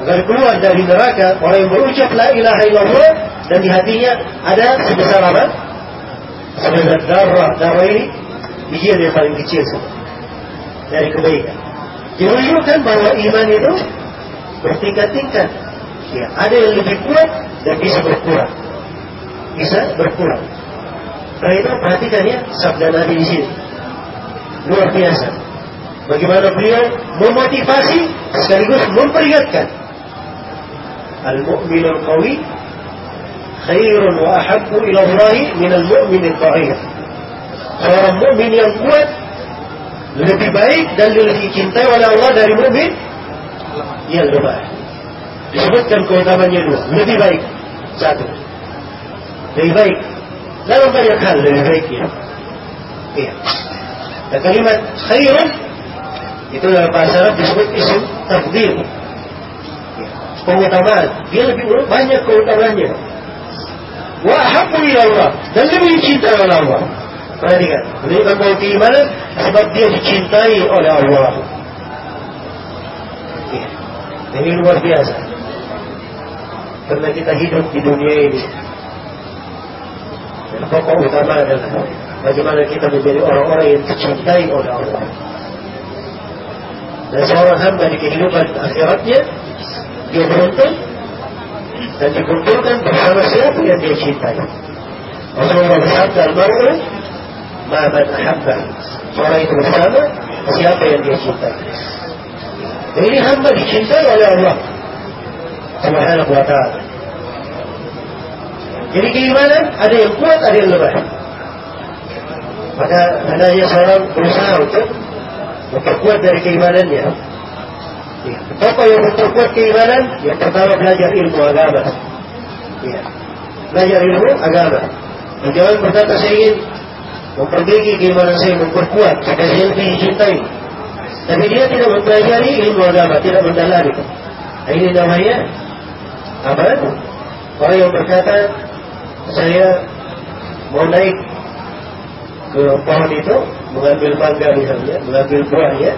أكن كل واحد من الناس ورائم لا إله إلا الله. dan di hatinya ada sebesar apa sebesar ذرة ذرة. ini bijian yang paling kecil dari kebaikan. Jadi menunjukkan bahwa iman itu bertingkat-tingkat. Ya, ada yang lebih kuat dan bisa berkurang. Bisa berkurang. Karena itu perhatikan ya sabda Nabi di sini luar biasa. Bagaimana beliau memotivasi sekaligus memperingatkan. Al-mu'min al-qawi khairun wa ahabbu ila Allah min al-mu'min. Seorang mukmin yang kuat lebih baik dan lebih dicintai oleh Allah dari mukmin yang lemah. Disebutkan keutamanya dua, lebih baik. Satu, lebih baik dalam banyak hal lebih baiknya. Iya. Dan kalimat khairun itu dalam bahasa Arab disebut isim takdir. Iya. Pengutamaan. Dia lebih banyak keutamaannya. Wa Allah dan lebih dicintai oleh Allah. Perhatikan, menunjukkan bahwa keimanan sebab dia dicintai oleh Allah. Iya. Ini luar biasa. Karena kita hidup di dunia ini. Dan pokok utama adalah bagaimana kita menjadi orang-orang yang dicintai oleh Allah. Dan seorang hamba di kehidupan akhiratnya, dia beruntung dan dikumpulkan bersama siapa yang dia cintai. Rasulullah bersabda ma'man ahabba. Orang itu bersama siapa yang dia cintai. Dan ini hamba dicintai oleh Allah Subhanahu wa ta'ala. Jadi keimanan ada yang kuat, ada yang lemah. Maka hendaknya seorang berusaha untuk memperkuat dari keimanannya. Ya. Apa yang memperkuat keimanan? Yang pertama belajar ilmu agama. Ya. Belajar ilmu agama. Jangan berkata saya ingin memperbaiki keimanan saya, memperkuat supaya saya lebih dicintai. Tapi dia tidak mempelajari ilmu agama, tidak mendalami. Ini namanya apa? Orang yang berkata saya mau naik ke pohon itu mengambil mangga misalnya, mengambil buah ya,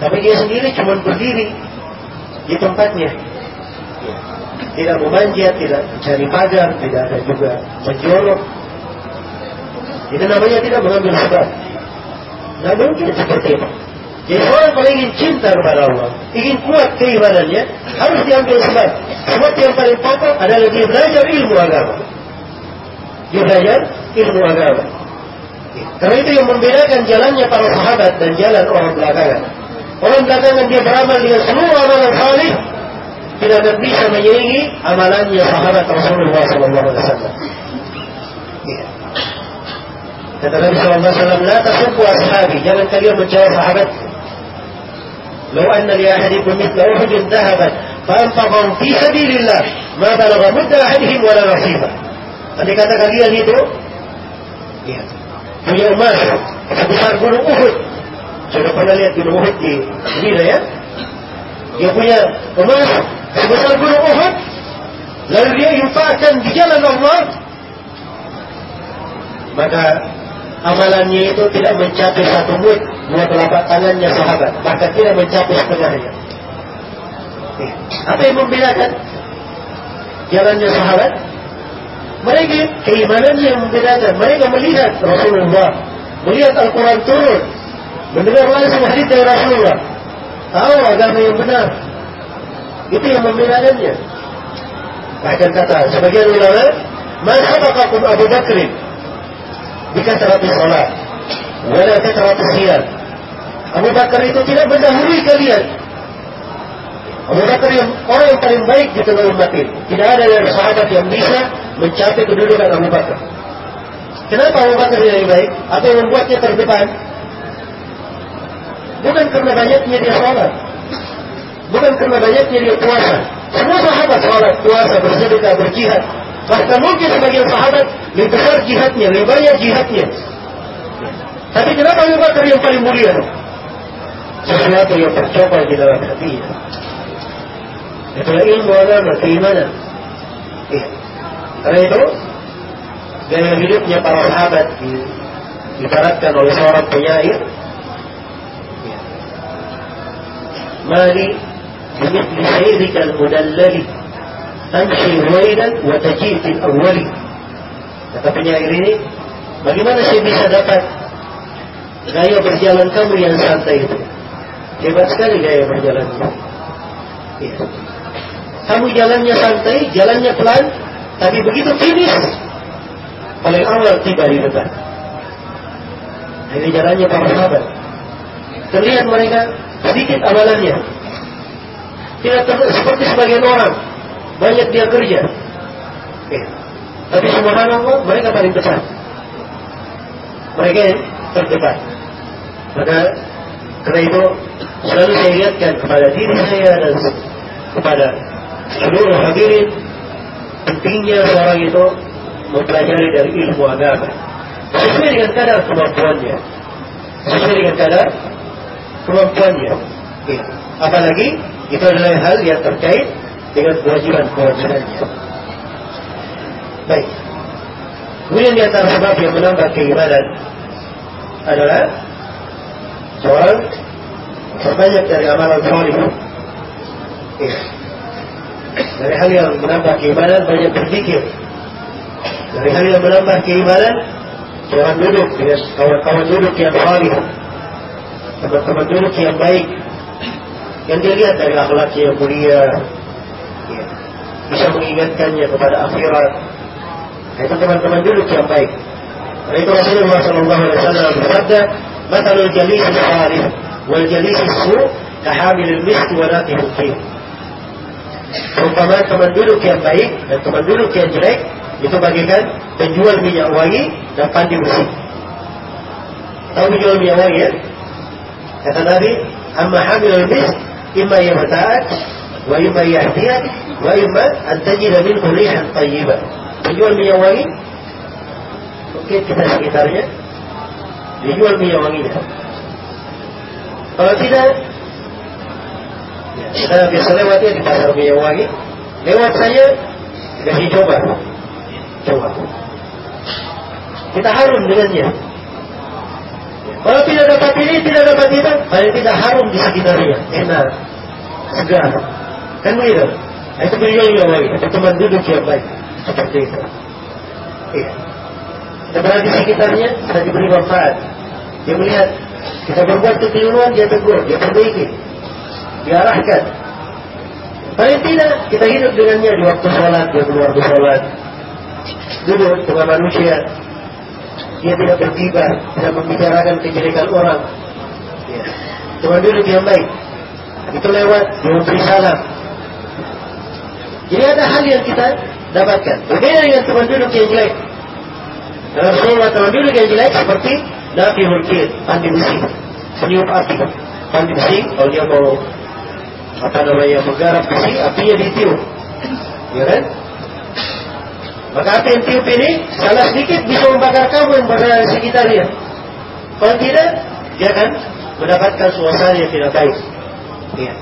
tapi dia sendiri cuma berdiri di tempatnya. Ya. Tidak memanjat, tidak mencari pagar, tidak ada juga menjolok. Itu namanya tidak mengambil sebab. Tidak mungkin seperti itu. Jadi orang kalau ingin cinta kepada Allah, ingin kuat keimanannya, harus diambil sebab. Sebab yang paling pokok adalah dia belajar ilmu agama. Dia belajar ilmu agama. Karena itu yang membedakan jalannya para sahabat dan jalan orang belakangan. Orang belakangan dia beramal dengan seluruh amalan salih, tidak akan bisa menyaingi amalannya sahabat Rasulullah SAW. Ya. Kata Nabi SAW, La tasubbu ashabi, jangan kalian mencela sahabat. لو أن لأحدكم مثل أحد ذهبا فأنفقهم في سبيل الله ما بلغ مد أحدهم ولا نصيبه. Andai kata kalian itu, ya, punya emas sebesar gunung Uhud. Sudah pernah lihat gunung Uhud di Medina ya? Dia punya emas sebesar gunung Uhud, lalu dia infakkan di jalan Allah, maka amalannya itu tidak mencapai satu mut dua telapak tangannya sahabat, bahkan tidak mencapai setengahnya. Apa yang membedakan jalannya sahabat? Mereka keimanan yang membedakan. Mereka melihat Rasulullah, melihat Al-Quran turun, mendengar langsung hadis dari Rasulullah, tahu agama yang benar. Itu yang membedakannya. Bahkan kata sebagian ulama, "Masa sabaqakum Abu Bakr bikasrati salat, wala kasrati siyam." Abu Bakar itu tidak mendahului kalian. Abu Bakar yang orang yang paling baik di tengah umat ini. Tidak ada dari sahabat yang bisa mencapai kedudukan Abu Bakar. Kenapa Abu Bakar yang baik? Apa yang membuatnya terdepan? Bukan karena banyaknya dia sholat. Bukan karena banyaknya dia puasa. Semua sahabat sholat, puasa, bersedekah, berjihad. Bahkan mungkin sebagian sahabat besar jihadnya, lebih banyak jihadnya. Tapi kenapa Abu Bakar yang paling mulia? Sesuatu yang tercoba di dalam hatinya. Itulah ilmu agama, keimanan. Iya. Karena itu gaya hidupnya para sahabat diibaratkan oleh seorang penyair. Ya. Mali bimithli sayrika al-mudallali tamshi wailan wa tajid fil awwali. Kata penyair ini, bagaimana saya bisa dapat gaya berjalan kamu yang santai itu? Hebat sekali gaya berjalannya. Ya. Kamu jalannya santai, jalannya pelan, tapi begitu finish, paling awal tiba di depan. Ini jalannya para sahabat. Terlihat mereka sedikit amalannya. Tidak seperti sebagian orang. Banyak dia kerja. Eh. Tapi subhanallah mereka paling besar. Mereka terdepan. Maka karena itu selalu saya ingatkan kepada diri saya dan kepada seluruh hadirin pentingnya seorang itu mempelajari dari ilmu agama sesuai dengan kadar kemampuannya sesuai dengan kadar kemampuannya ya. apalagi itu adalah hal yang terkait dengan kewajiban-kewajibannya baik. Kemudian di antara sebab yang menambah keimanan adalah seorang terbanyak dari amalan ya. dari hal yang menambah keimanan banyak berpikir dari hal yang menambah keimanan jangan duduk dengan kawan-kawan duduk yang salih. Teman-teman duduk yang baik. Yang dilihat dari akhlak yang mulia bisa mengingatkannya kepada akhirat itu teman-teman duduk yang baik Karena itu Rasulullah SAW bersabda Matalul jalis salih wal jalis su kahamil misk wa natihul Perumpamaan teman duduk yang baik dan teman duduk yang jelek itu bagikan penjual minyak wangi dan pandi besi. Tahu penjual minyak wangi ya? Kata Nabi, amma hamil mis imma yamta'at yahdiyat wa imma an tajida min rihan tayyibah. Penjual minyak wangi mungkin kita sekitarnya dijual minyak wanginya. Kalau tidak, kita biasa lewat ya di pasar minyak wangi, lewat saja kasih coba Coba. Kita harum dengannya. Kalau tidak dapat ini, tidak dapat itu, paling tidak harum di sekitarnya. Enak, segar. Kan begitu? Nah, itu beliau yang lagi. Itu teman duduk yang baik. Seperti itu. Iya. Kita berada di sekitarnya, kita diberi manfaat. Dia melihat kita berbuat kekeliruan, dia tegur, dia perbaiki. Diarahkan. Paling tidak, kita hidup dengannya di waktu sholat, dia keluar ke sholat duduk dengan manusia dia tidak bertiba tidak membicarakan kejelekan orang ya. cuma duduk yang baik itu lewat dia memberi salam jadi ada hal yang kita dapatkan berbeda dengan teman duduk yang jelek semua teman duduk yang jelek seperti Nabi Hulkir pandi besi peniup api pandi besi kalau dia mau apa namanya menggarap besi apinya ditiup ya kan maka api yang tiup ini salah sedikit bisa membakar kamu yang berada di sekitarnya. Kalau tidak, dia akan mendapatkan suasana yang tidak baik. Ya.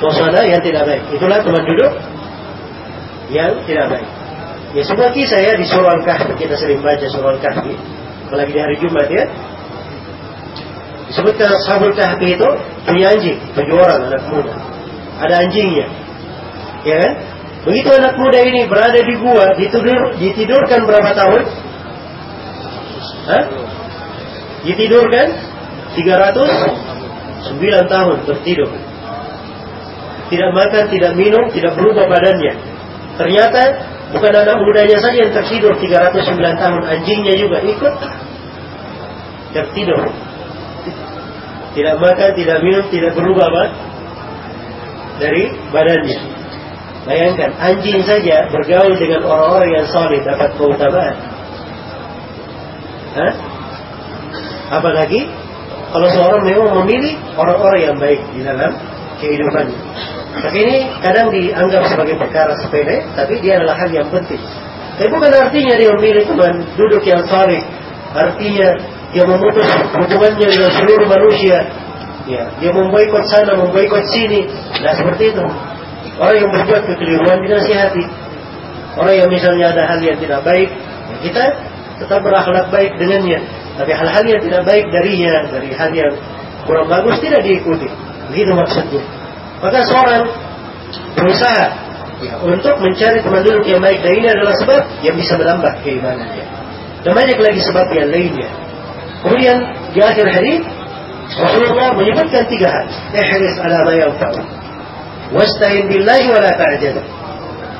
Suasana yang tidak baik. Itulah teman duduk yang tidak baik. Ya semua kisah ya di surah Al-Kahfi kita sering baca surah Al-Kahfi apalagi di hari Jumat ya. Disebutkan sahabat Kahfi itu punya anjing, bagi orang anak muda. Ada anjingnya. Ya kan? Begitu anak muda ini berada di gua, ditidur, ditidurkan berapa tahun? Hah? Ditidurkan 309 tahun tertidur. Tidak makan, tidak minum, tidak berubah badannya. Ternyata bukan anak mudanya saja yang tertidur 309 tahun, anjingnya juga ikut tertidur. Tidak makan, tidak minum, tidak berubah apa? dari badannya. Bayangkan, anjing saja bergaul dengan orang-orang yang solid dapat keutamaan. Hah? Apalagi kalau seorang memang memilih orang-orang yang baik di dalam kehidupannya. Tapi ini kadang dianggap sebagai perkara sepele, tapi dia adalah hal yang penting. Tapi bukan artinya dia memilih teman duduk yang solid. Artinya dia memutus hubungannya dengan seluruh manusia. Ya, dia memboikot sana, memboikot sini. Nah seperti itu. Orang yang berbuat kekeliruan dinasihati. Orang yang misalnya ada hal yang tidak baik, ya kita tetap berakhlak baik dengannya. Tapi hal-hal yang tidak baik darinya, dari hal yang kurang bagus tidak diikuti. Begitu maksudnya. Maka seorang berusaha ya, untuk mencari teman duduk yang baik dan ini adalah sebab yang bisa menambah keimanannya. Dan banyak lagi sebab yang lainnya. Kemudian di akhir hari Rasulullah menyebutkan tiga hal. Ihris ala ma yanfa'u. Wasta'in billahi wa la ta'jal.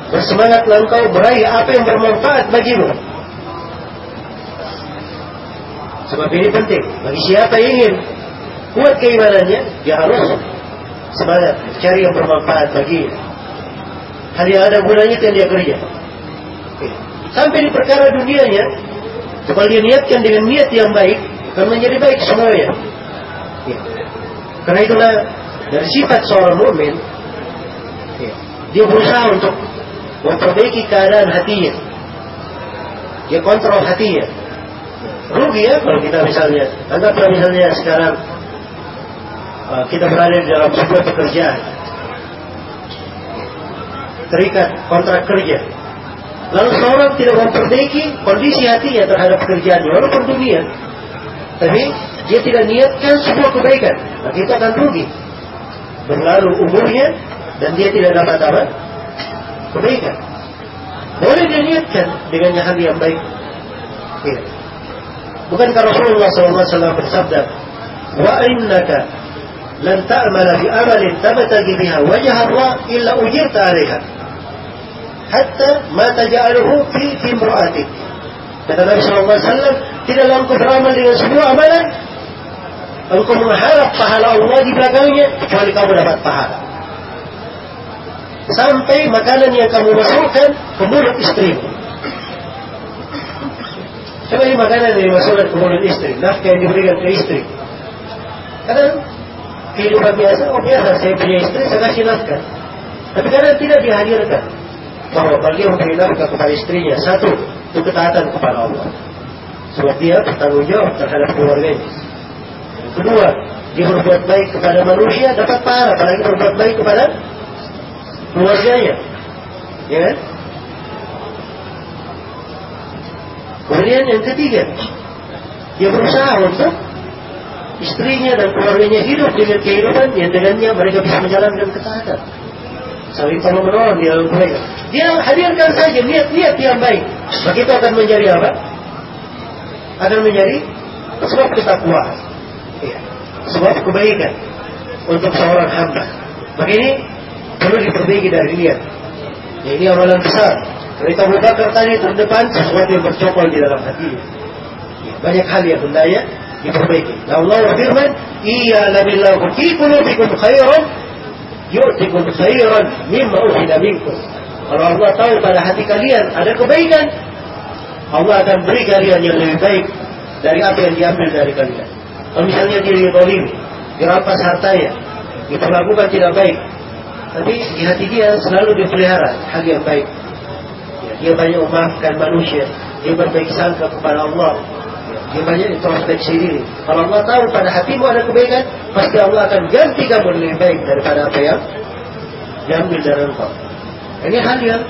Bersemangatlah engkau meraih apa yang bermanfaat bagimu. Sebab ini penting bagi siapa ingin kuat keimanannya, dia harus semangat cari yang bermanfaat baginya. Hal yang ada gunanya yang dia kerja. Sampai di perkara dunianya, kalau dia niatkan dengan niat yang baik, akan menjadi baik semuanya. Ya. Karena itulah dari sifat seorang mukmin, dia berusaha untuk memperbaiki keadaan hatinya. Dia kontrol hatinya. Rugi ya kalau kita misalnya, anggaplah misalnya sekarang kita berada di dalam sebuah pekerjaan, terikat kontrak kerja, lalu seorang tidak memperbaiki kondisi hatinya terhadap pekerjaannya, walaupun dunia, tapi dia tidak niatkan sebuah kebaikan, maka itu akan rugi. Berlalu umurnya dan dia tidak dapat apa? Kebaikan. Boleh dia niatkan dengan hal yang baik. Ya. Bukankah Rasulullah SAW bersabda, Wa innaka ta'mala bi amalin tabtagi biha wajah Allah illa ujirta alaiha. Hatta ma taj'aluhu fi fi imra'atik. Kata Nabi SAW, tidaklah engkau beramal dengan sebuah amalan, engkau mengharap pahala Allah di belakangnya, kecuali kamu dapat pahala. Sampai makanan yang kamu masukkan ke mulut istrimu. Coba ini makanan yang dimasukkan ke mulut istri, nafkah yang diberikan ke istri. Kadang kehidupan biasa, oh biasa saya punya istri, saya kasih nafkah. Tapi kadang tidak dihadirkan bahwa bagi yang memberi nafkah kepada istrinya, satu, itu ketaatan kepada Allah. Sebab dia bertanggung jawab terhadap keluarganya. Yang kedua, dia berbuat baik kepada manusia dapat pahala, apalagi berbuat baik kepada keluarganya. Ya kan? Kemudian yang ketiga, dia berusaha untuk istrinya dan keluarganya hidup dengan kehidupan yang dengannya mereka bisa menjalankan ketaatan. Saling tolong menolong di dalam mereka. Dia hadirkan saja niat-niat yang baik. Maka itu akan menjadi apa? Akan menjadi sebab ketakwaan. Ya. Sebab kebaikan untuk seorang hamba. Maka ini perlu diperbaiki dari niat. Ya, ini amalan besar. Kalau kita Bakar tadi terdepan sesuatu yang bercokol di dalam hatinya. Ya, banyak hal yang hendaknya diperbaiki. Nah, Allah firman, "Iya labillahu fi qulubikum khairan yu'tikum khairan mimma ukhida minkum." Kalau Allah tahu pada hati kalian ada kebaikan, Allah akan beri kalian yang lebih baik dari apa yang diambil dari kalian. Kalau misalnya dia zalim, dirampas hartanya, diperlakukan tidak baik, tapi di hati dia selalu dipelihara hal yang baik. Ya, dia banyak memaafkan manusia, dia berbaik sangka kepada Allah, ya, banyak introspeksi diri. Kalau Allah tahu pada hatimu ada kebaikan, pasti Allah akan ganti kamu lebih baik daripada apa yang diambil dari engkau. Ini hal yang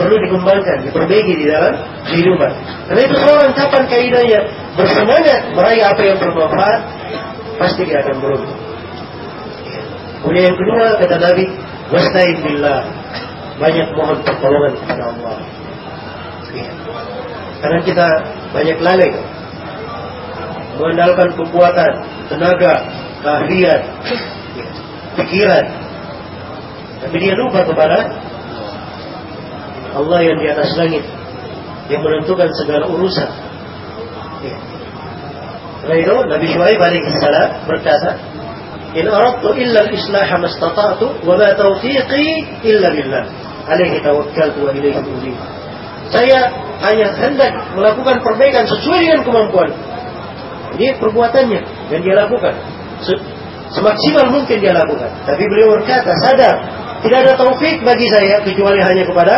perlu dikembangkan, diperbaiki di dalam kehidupan. Karena itu seorang kapan kaidahnya bersemangat meraih apa yang bermanfaat, pasti dia akan beruntung. Kemudian yang kedua kata Nabi, wasta'in billah. Banyak mohon pertolongan kepada Allah. Karena kita banyak lalai mengandalkan kekuatan, tenaga, keahlian, pikiran. Tapi dia lupa kepada Allah yang di atas langit yang menentukan segala urusan. Ya. Itu Nabi Shu'aib alaihi salam berkata, "In aradtu illa al-islaha mastata'tu wa ma tawfiqi illa billah. Alaihi tawakkaltu wa ilaihi unib." Saya hanya hendak melakukan perbaikan sesuai dengan kemampuan. Ini perbuatannya yang dia lakukan. Semaksimal mungkin dia lakukan. Tapi beliau berkata, sadar, tidak ada taufik bagi saya kecuali hanya kepada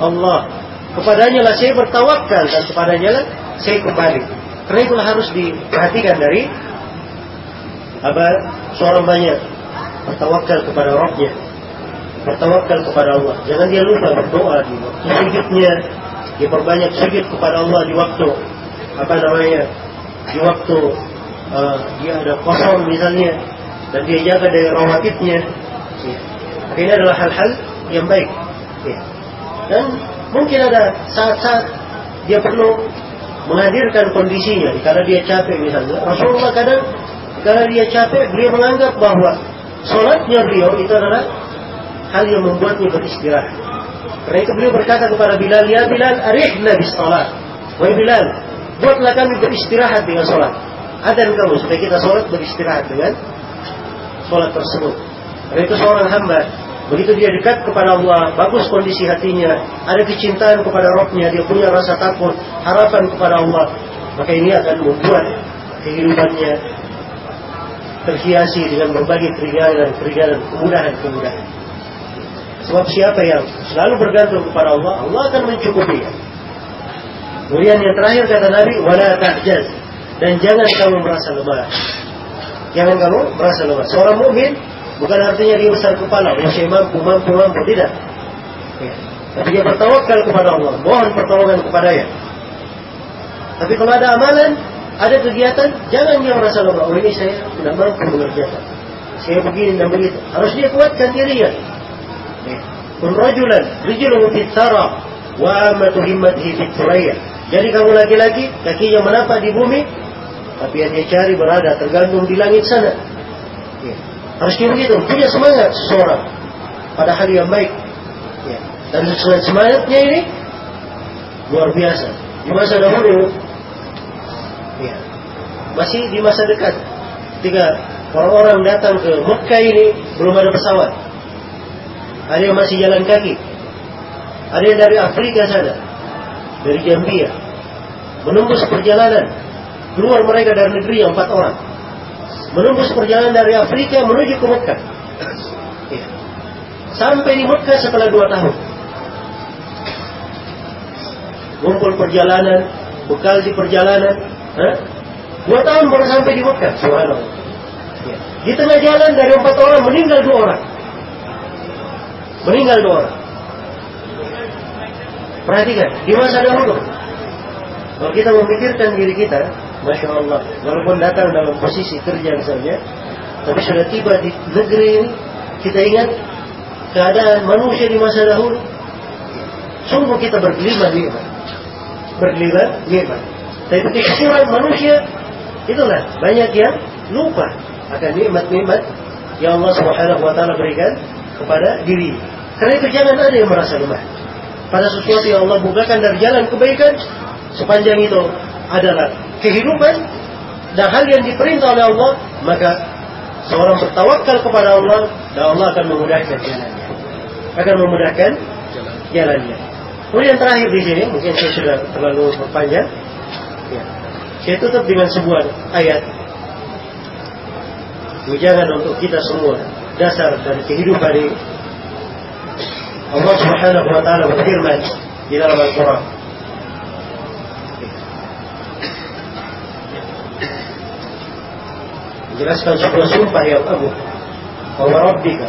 Allah. Kepadanya lah saya bertawakal dan kepadanya lah saya kembali. Karena itulah harus diperhatikan dari apa seorang banyak bertawakal kepada Rabbnya bertawakal kepada Allah jangan dia lupa berdoa di waktu sujudnya dia perbanyak sujud kepada Allah di waktu apa namanya di waktu uh, dia ada kosong misalnya dan dia jaga dari rawatibnya ya. ini adalah hal-hal yang baik ya. Dan mungkin ada saat-saat dia perlu menghadirkan kondisinya. Karena dia capek misalnya. Rasulullah kadang karena dia capek, beliau menganggap bahwa sholatnya beliau itu adalah hal yang membuatnya beristirahat. Karena itu beliau berkata kepada Bilal, Ya Bilal, arihna bis sholat. Wahai Bilal, buatlah kami beristirahat dengan sholat. Ada kamu supaya kita sholat beristirahat dengan sholat tersebut. Karena itu seorang hamba Begitu dia dekat kepada Allah, bagus kondisi hatinya, ada kecintaan kepada rohnya, dia punya rasa takut, harapan kepada Allah. Maka ini akan membuat kehidupannya terhiasi dengan berbagai keringanan-keringanan, kemudahan-kemudahan. Sebab siapa yang selalu bergantung kepada Allah, Allah akan mencukupi. Kemudian yang terakhir kata Nabi, wala ta'jaz dan jangan kamu merasa lemah. Jangan kamu merasa lemah. Seorang mukmin bukan artinya dia besar kepala, saya mampu, mampu, mampu, tidak. Ya. Tapi dia bertawakal kepada Allah, mohon pertolongan kepadanya. Tapi kalau ada amalan, ada kegiatan, jangan dia merasa lemah. Oh ini saya tidak mampu mengerjakan. Saya begini dan begitu. Harus dia kuatkan dirinya. Kun rajulan, rijulun fit wa amatu himmatihi fit Jadi kamu laki-laki, kakinya menapak di bumi, tapi yang dia cari berada tergantung di langit sana. Ya. Harus begitu, punya semangat seseorang pada hari yang baik. Ya. Dan semangatnya ini luar biasa. Di masa dahulu Ya. Masih di masa dekat. Ketika orang-orang datang ke Mekah ini belum ada pesawat. Ada yang masih jalan kaki. Ada yang dari Afrika sana. Dari Gambia. Menembus perjalanan. Keluar mereka dari negeri yang empat orang. Menembus perjalanan dari Afrika menuju ke Mekah. Ya. Sampai di Mekah setelah dua tahun. Ngumpul perjalanan, bekal di perjalanan, Hah? Dua tahun baru sampai di Mekah. Subhanallah. Ya. Di tengah jalan dari empat orang meninggal dua orang. Meninggal dua orang. Perhatikan, di masa dahulu. Kalau kita memikirkan diri kita, Masya Allah, walaupun datang dalam posisi kerja misalnya, tapi sudah tiba di negeri ini, kita ingat keadaan manusia di masa dahulu. Sungguh kita. Bergelimah nikmat. Tapi kekurangan manusia itulah banyak yang lupa akan nikmat-nikmat yang Allah Subhanahu wa taala berikan kepada diri. Karena itu jangan ada yang merasa lemah. Pada sesuatu yang Allah bukakan dari jalan kebaikan sepanjang itu adalah kehidupan dan hal yang diperintah oleh Allah, maka seorang bertawakal kepada Allah dan Allah akan memudahkan jalannya. Akan memudahkan jalannya. Kemudian terakhir di sini, mungkin saya sudah terlalu berpanjang. Ya. Saya tutup dengan sebuah ayat. Ujangan untuk kita semua dasar dari kehidupan ini. Allah Subhanahu wa taala berfirman di dalam Al-Qur'an. Menjelaskan sebuah sumpah yang agung. Wa rabbika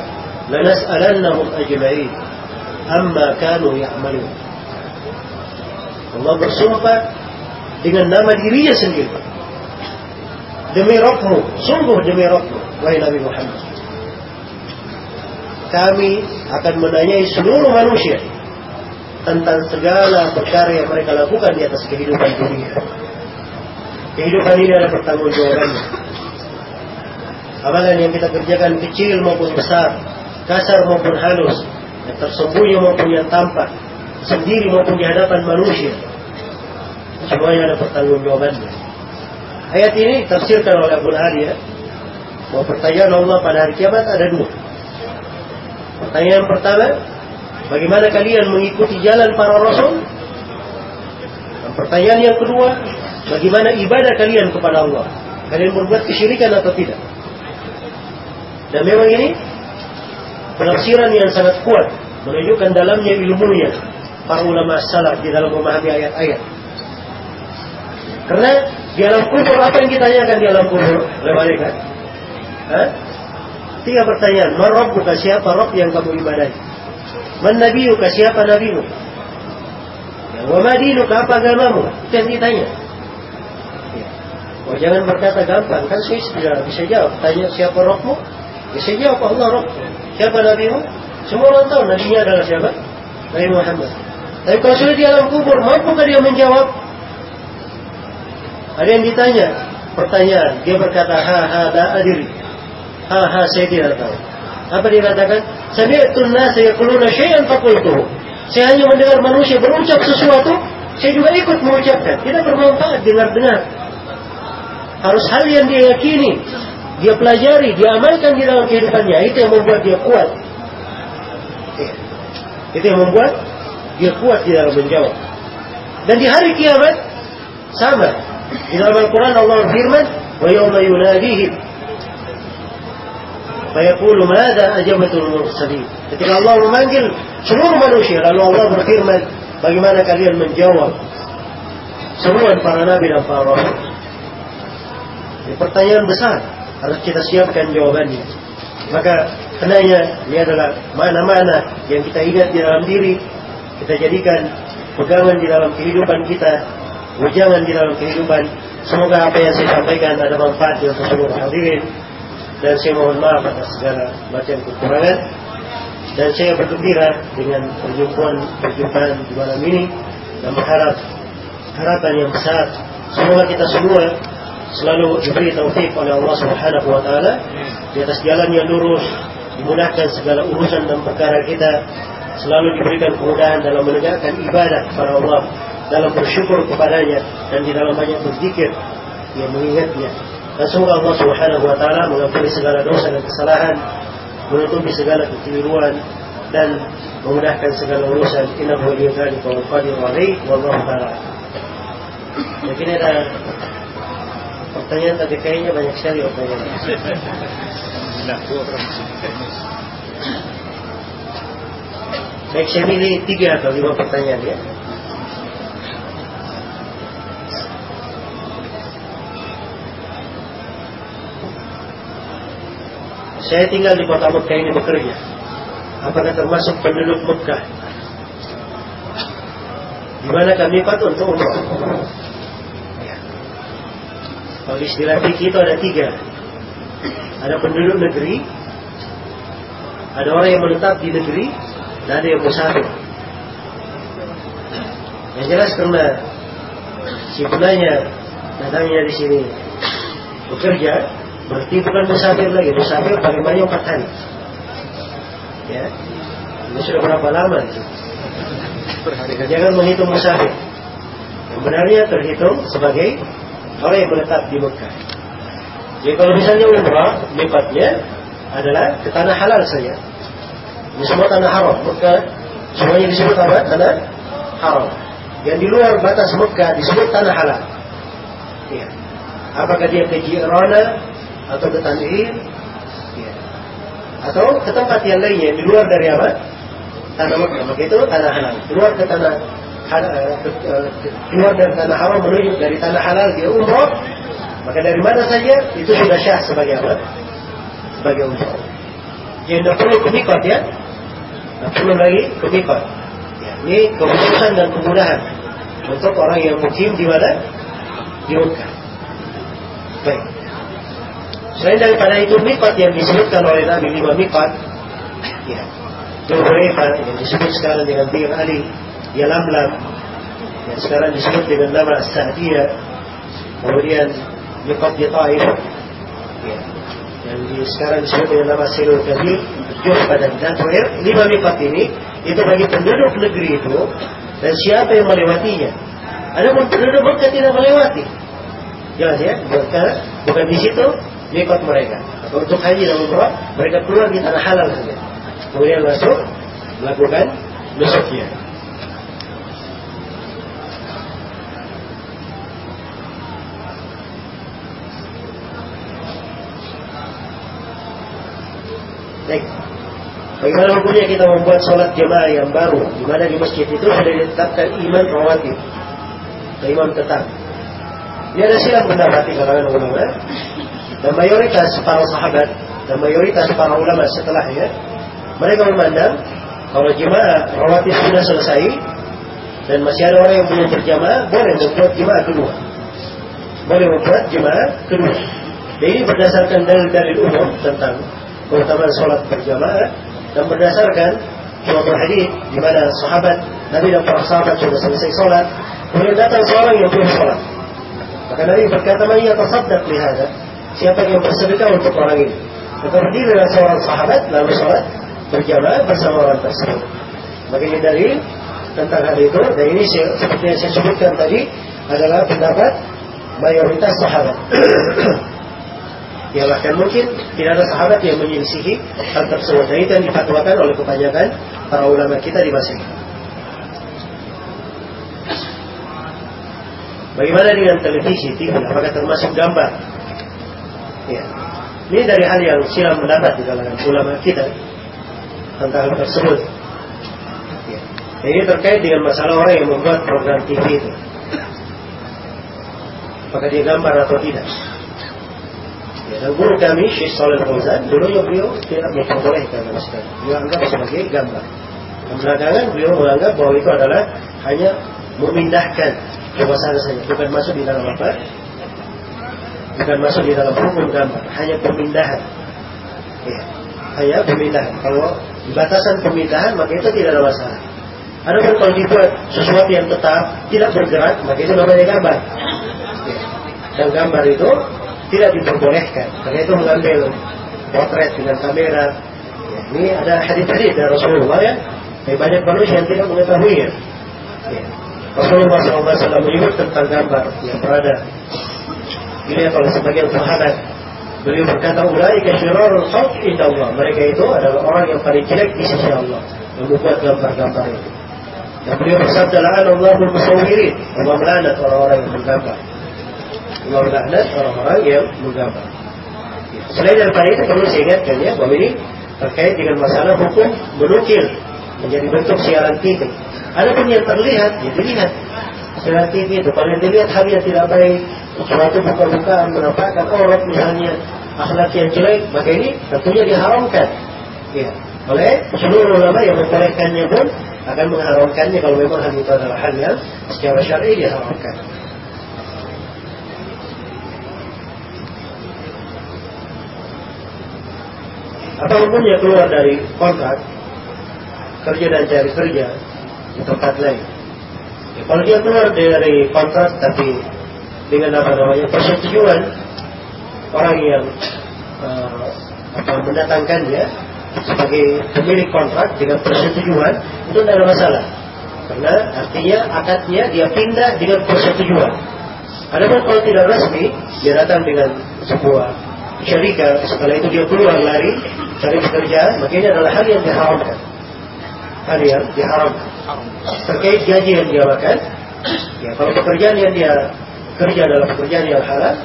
lanas'alannahum ajma'in amma kanu ya'malun. Allah bersumpah dengan nama dirinya sendiri. Demi Rabbmu, sungguh demi Rabbmu, wahai Nabi Muhammad. Kami akan menanyai seluruh manusia tentang segala perkara yang mereka lakukan di atas kehidupan dunia. Kehidupan ini adalah pertanggungjawabannya. Amalan yang kita kerjakan kecil maupun besar, kasar maupun halus, yang tersembunyi maupun yang tampak, sendiri maupun di hadapan manusia, semuanya ada pertanggungjawabannya. Ayat ini tafsirkan oleh Abu ya. Bahwa pertanyaan Allah pada hari kiamat ada dua. Pertanyaan pertama, bagaimana kalian mengikuti jalan para rasul? Dan pertanyaan yang kedua, bagaimana ibadah kalian kepada Allah? Kalian berbuat kesyirikan atau tidak? Dan memang ini penafsiran yang sangat kuat menunjukkan dalamnya ilmunya para ulama salaf di dalam memahami ayat-ayat. Karena di alam kubur apa yang ditanyakan di alam kubur oleh malaikat? Tiga pertanyaan. Man buka siapa Rob yang kamu ibadahi? Man nabiyuka siapa nabimu? Ya, wa madinuka apa agamamu? Itu yang ditanya. Ya. Oh, jangan berkata gampang. Kan saya sudah bisa jawab. Tanya siapa Robmu? Ya saya jawab Allah Rob. Siapa nabimu? Semua orang tahu nabinya adalah siapa? Nabi Muhammad. Tapi kalau sudah di alam kubur, mampukah dia menjawab? Ada yang ditanya pertanyaan, dia berkata ha ha da adiri. Ha ha saya tidak tahu. Apa dia katakan? Sami'tu an-nas yaquluna syai'an faqultuhu. Saya hanya mendengar manusia berucap sesuatu, saya juga ikut mengucapkan. Tidak bermanfaat dengar-dengar. Harus hal yang dia yakini, dia pelajari, dia amalkan di dalam kehidupannya. Itu yang membuat dia kuat. Itu yang membuat dia kuat di dalam menjawab. Dan di hari kiamat sama Di dalam Al-Quran Allah berfirman, "Wa yawma yunadihim Fayaqulu mada ajabatul mursalin. Ketika Allah memanggil seluruh manusia, lalu Allah berfirman, bagaimana kalian menjawab semua para nabi dan para rasul? Ini pertanyaan besar, harus kita siapkan jawabannya. Maka kenanya ini adalah mana-mana yang kita ingat di dalam diri, kita jadikan pegangan di dalam kehidupan kita, wejangan di dalam kehidupan. Semoga apa yang saya sampaikan ada manfaat untuk seluruh hadirin dan saya mohon maaf atas segala macam kekurangan dan saya bergembira dengan perjumpaan perjumpaan di malam ini dan berharap harapan yang besar semoga kita semua selalu diberi taufik oleh Allah Subhanahu wa taala di atas jalan yang lurus dimudahkan segala urusan dan perkara kita selalu diberikan kemudahan dalam menegakkan ibadah kepada Allah dalam bersyukur kepadanya dan di dalam banyak berzikir yang mengingatnya dan semoga Allah Subhanahu wa taala mengampuni segala dosa dan kesalahan, menutupi segala kekeliruan dan memudahkan segala urusan. Innahu waliyyu dzalika wal qadir alaih wallahu taala. Mungkin ada pertanyaan tapi kayaknya banyak sekali pertanyaan. Baik, saya pilih tiga atau lima pertanyaan ya. Saya tinggal di kota Mekah ini bekerja. Apakah termasuk penduduk Mekah? Di mana kami patut untuk? Kalau istilah fikih itu ada tiga. Ada penduduk negeri, ada orang yang menetap di negeri, dan ada yang musafir. Yang jelas karena si penanya datangnya di sini bekerja, Berarti bukan musafir lagi, musafir paling banyak empat hari. Ya, ini sudah berapa lama? Jangan menghitung musafir. Sebenarnya terhitung sebagai orang yang menetap di Mekah. Jadi kalau misalnya umrah, lipatnya adalah ke tanah halal saja. Ini semua tanah haram. Mekah semuanya disebut apa? Tanah haram. Yang di luar batas Mekah disebut tanah halal. Ya. Apakah dia ke Jirana, atau ke Tanjir ya. atau ke tempat yang lainnya di luar dari apa tanah Mekah maka itu tanah halal keluar ke tanah keluar dari tanah haram menuju dari tanah halal dia umroh. Maka dari mana saja itu sudah syah sebagai apa? Sebagai umroh. Jadi tidak perlu kemikot ya? Tidak perlu lagi kemikot ya, ini keputusan dan kemudahan untuk orang yang mukim di mana? Di Mekah. Baik. Selain daripada itu mikot yang disebutkan oleh Nabi lima mikot, ya, Juhuraifa yang disebut sekarang dengan Bir Ali, ya Lamlam, yang sekarang disebut dengan nama Sa'diyah, kemudian mikot di Taif, ya, yang di, sekarang disebut dengan nama Silul Kabir, Juhba dan Datuir, lima mikot ini, itu bagi penduduk negeri itu, dan siapa yang melewatinya. Ada pun penduduk Mekah tidak melewati. Jelas ya, bukan, bukan di situ mikot mereka. Untuk haji dan umrah, mereka keluar di tanah halal saja. Kemudian masuk, melakukan nusuknya. Baik. Bagaimana hukumnya kita membuat sholat jemaah yang baru? Di mana di masjid itu sudah ditetapkan iman rawatib, imam tetap. Ini ada silang pendapat di kalangan ulama dan mayoritas para sahabat dan mayoritas para ulama setelahnya mereka memandang kalau jemaah rawatib sudah selesai dan masih ada orang yang punya berjamaah boleh membuat jemaah kedua. Boleh membuat jemaah kedua. Dan ini berdasarkan dalil-dalil umum tentang keutamaan sholat berjamaah dan berdasarkan suatu hadis di mana sahabat Nabi dan para sahabat sudah selesai sholat kemudian datang seorang yang belum sholat maka Nabi berkata man yatasaddaq lihada siapa yang bersedekah untuk orang ini. Maka berdirilah seorang sahabat lalu sholat berjamaah bersama orang tersebut. Maka ini dari tentang hal itu dan ini seperti yang saya sebutkan tadi adalah pendapat mayoritas sahabat. ya bahkan mungkin tidak ada sahabat yang menyelisihi hal tersebut. Dan itu yang difatwakan oleh kebanyakan para ulama kita di ini. Bagaimana dengan televisi, TV? Apakah termasuk gambar? Ya. Ini dari hal yang silam mendapat di kalangan ulama kita tentang hal tersebut. Ya. Ini terkait dengan masalah orang yang membuat program TV itu. Apakah dia gambar atau tidak? Ya, dan guru kami, Syekh Saleh Fauzan, dulunya beliau tidak memperbolehkan sama sekali. Beliau anggap sebagai gambar. Dan belakangan beliau menganggap bahwa itu adalah hanya memindahkan kekuasaan saja, bukan masuk di dalam apa? Bukan masuk di dalam hukum gambar, hanya pemindahan. Ya, hanya pemindahan. Kalau batasan pemindahan maka itu tidak ada masalah. Adapun kalau dibuat sesuatu yang tetap tidak bergerak, maka itu namanya gambar. Ya. Dan gambar itu tidak diperbolehkan. Karena itu mengambil potret dengan kamera. Ya, ini ada hadis-hadis dari Rasulullah ya. Tapi banyak manusia yang tidak mengetahuinya. Ya. Rasulullah SAW menyebut tentang gambar yang berada. Ini kalau sebagian sahabat Beliau berkata, Ulaika syirarul khalq Allah. Mereka itu adalah orang yang paling jelek di sisi Allah. Yang membuat gambar-gambar itu. Dan beliau bersabda, La'an Allahul musawwirin. Allah melaknat orang-orang yang menggambar. Allah melaknat orang-orang yang menggambar. Selain daripada itu perlu saya ingatkan ya bahwa ini terkait dengan masalah hukum menukil menjadi bentuk siaran TV. Adapun yang terlihat, ya dilihat siaran TV itu. Kalau dilihat hal yang tidak baik, suatu buka-bukaan menampakkan aurat misalnya akhlak yang jelek, maka ini tentunya diharamkan. Ya. Oleh seluruh ulama yang membolehkannya pun akan mengharamkannya kalau memang hal itu adalah hal yang secara syar'i diharamkan. Apa hukumnya keluar dari kontrak kerja dan cari kerja di tempat lain? Ya, kalau dia keluar dari kontrak tapi dengan apa namanya persetujuan orang yang uh, apa, mendatangkannya sebagai pemilik kontrak dengan persetujuan itu tidak ada masalah karena artinya akadnya dia pindah dengan persetujuan. Adapun kalau tidak resmi dia datang dengan sebuah syarikat setelah itu dia keluar lari cari pekerjaan maka ini adalah hal yang diharamkan hal yang diharamkan terkait gaji yang dia makan ya kalau pekerjaan yang dia kerja dalam pekerjaan yang halal,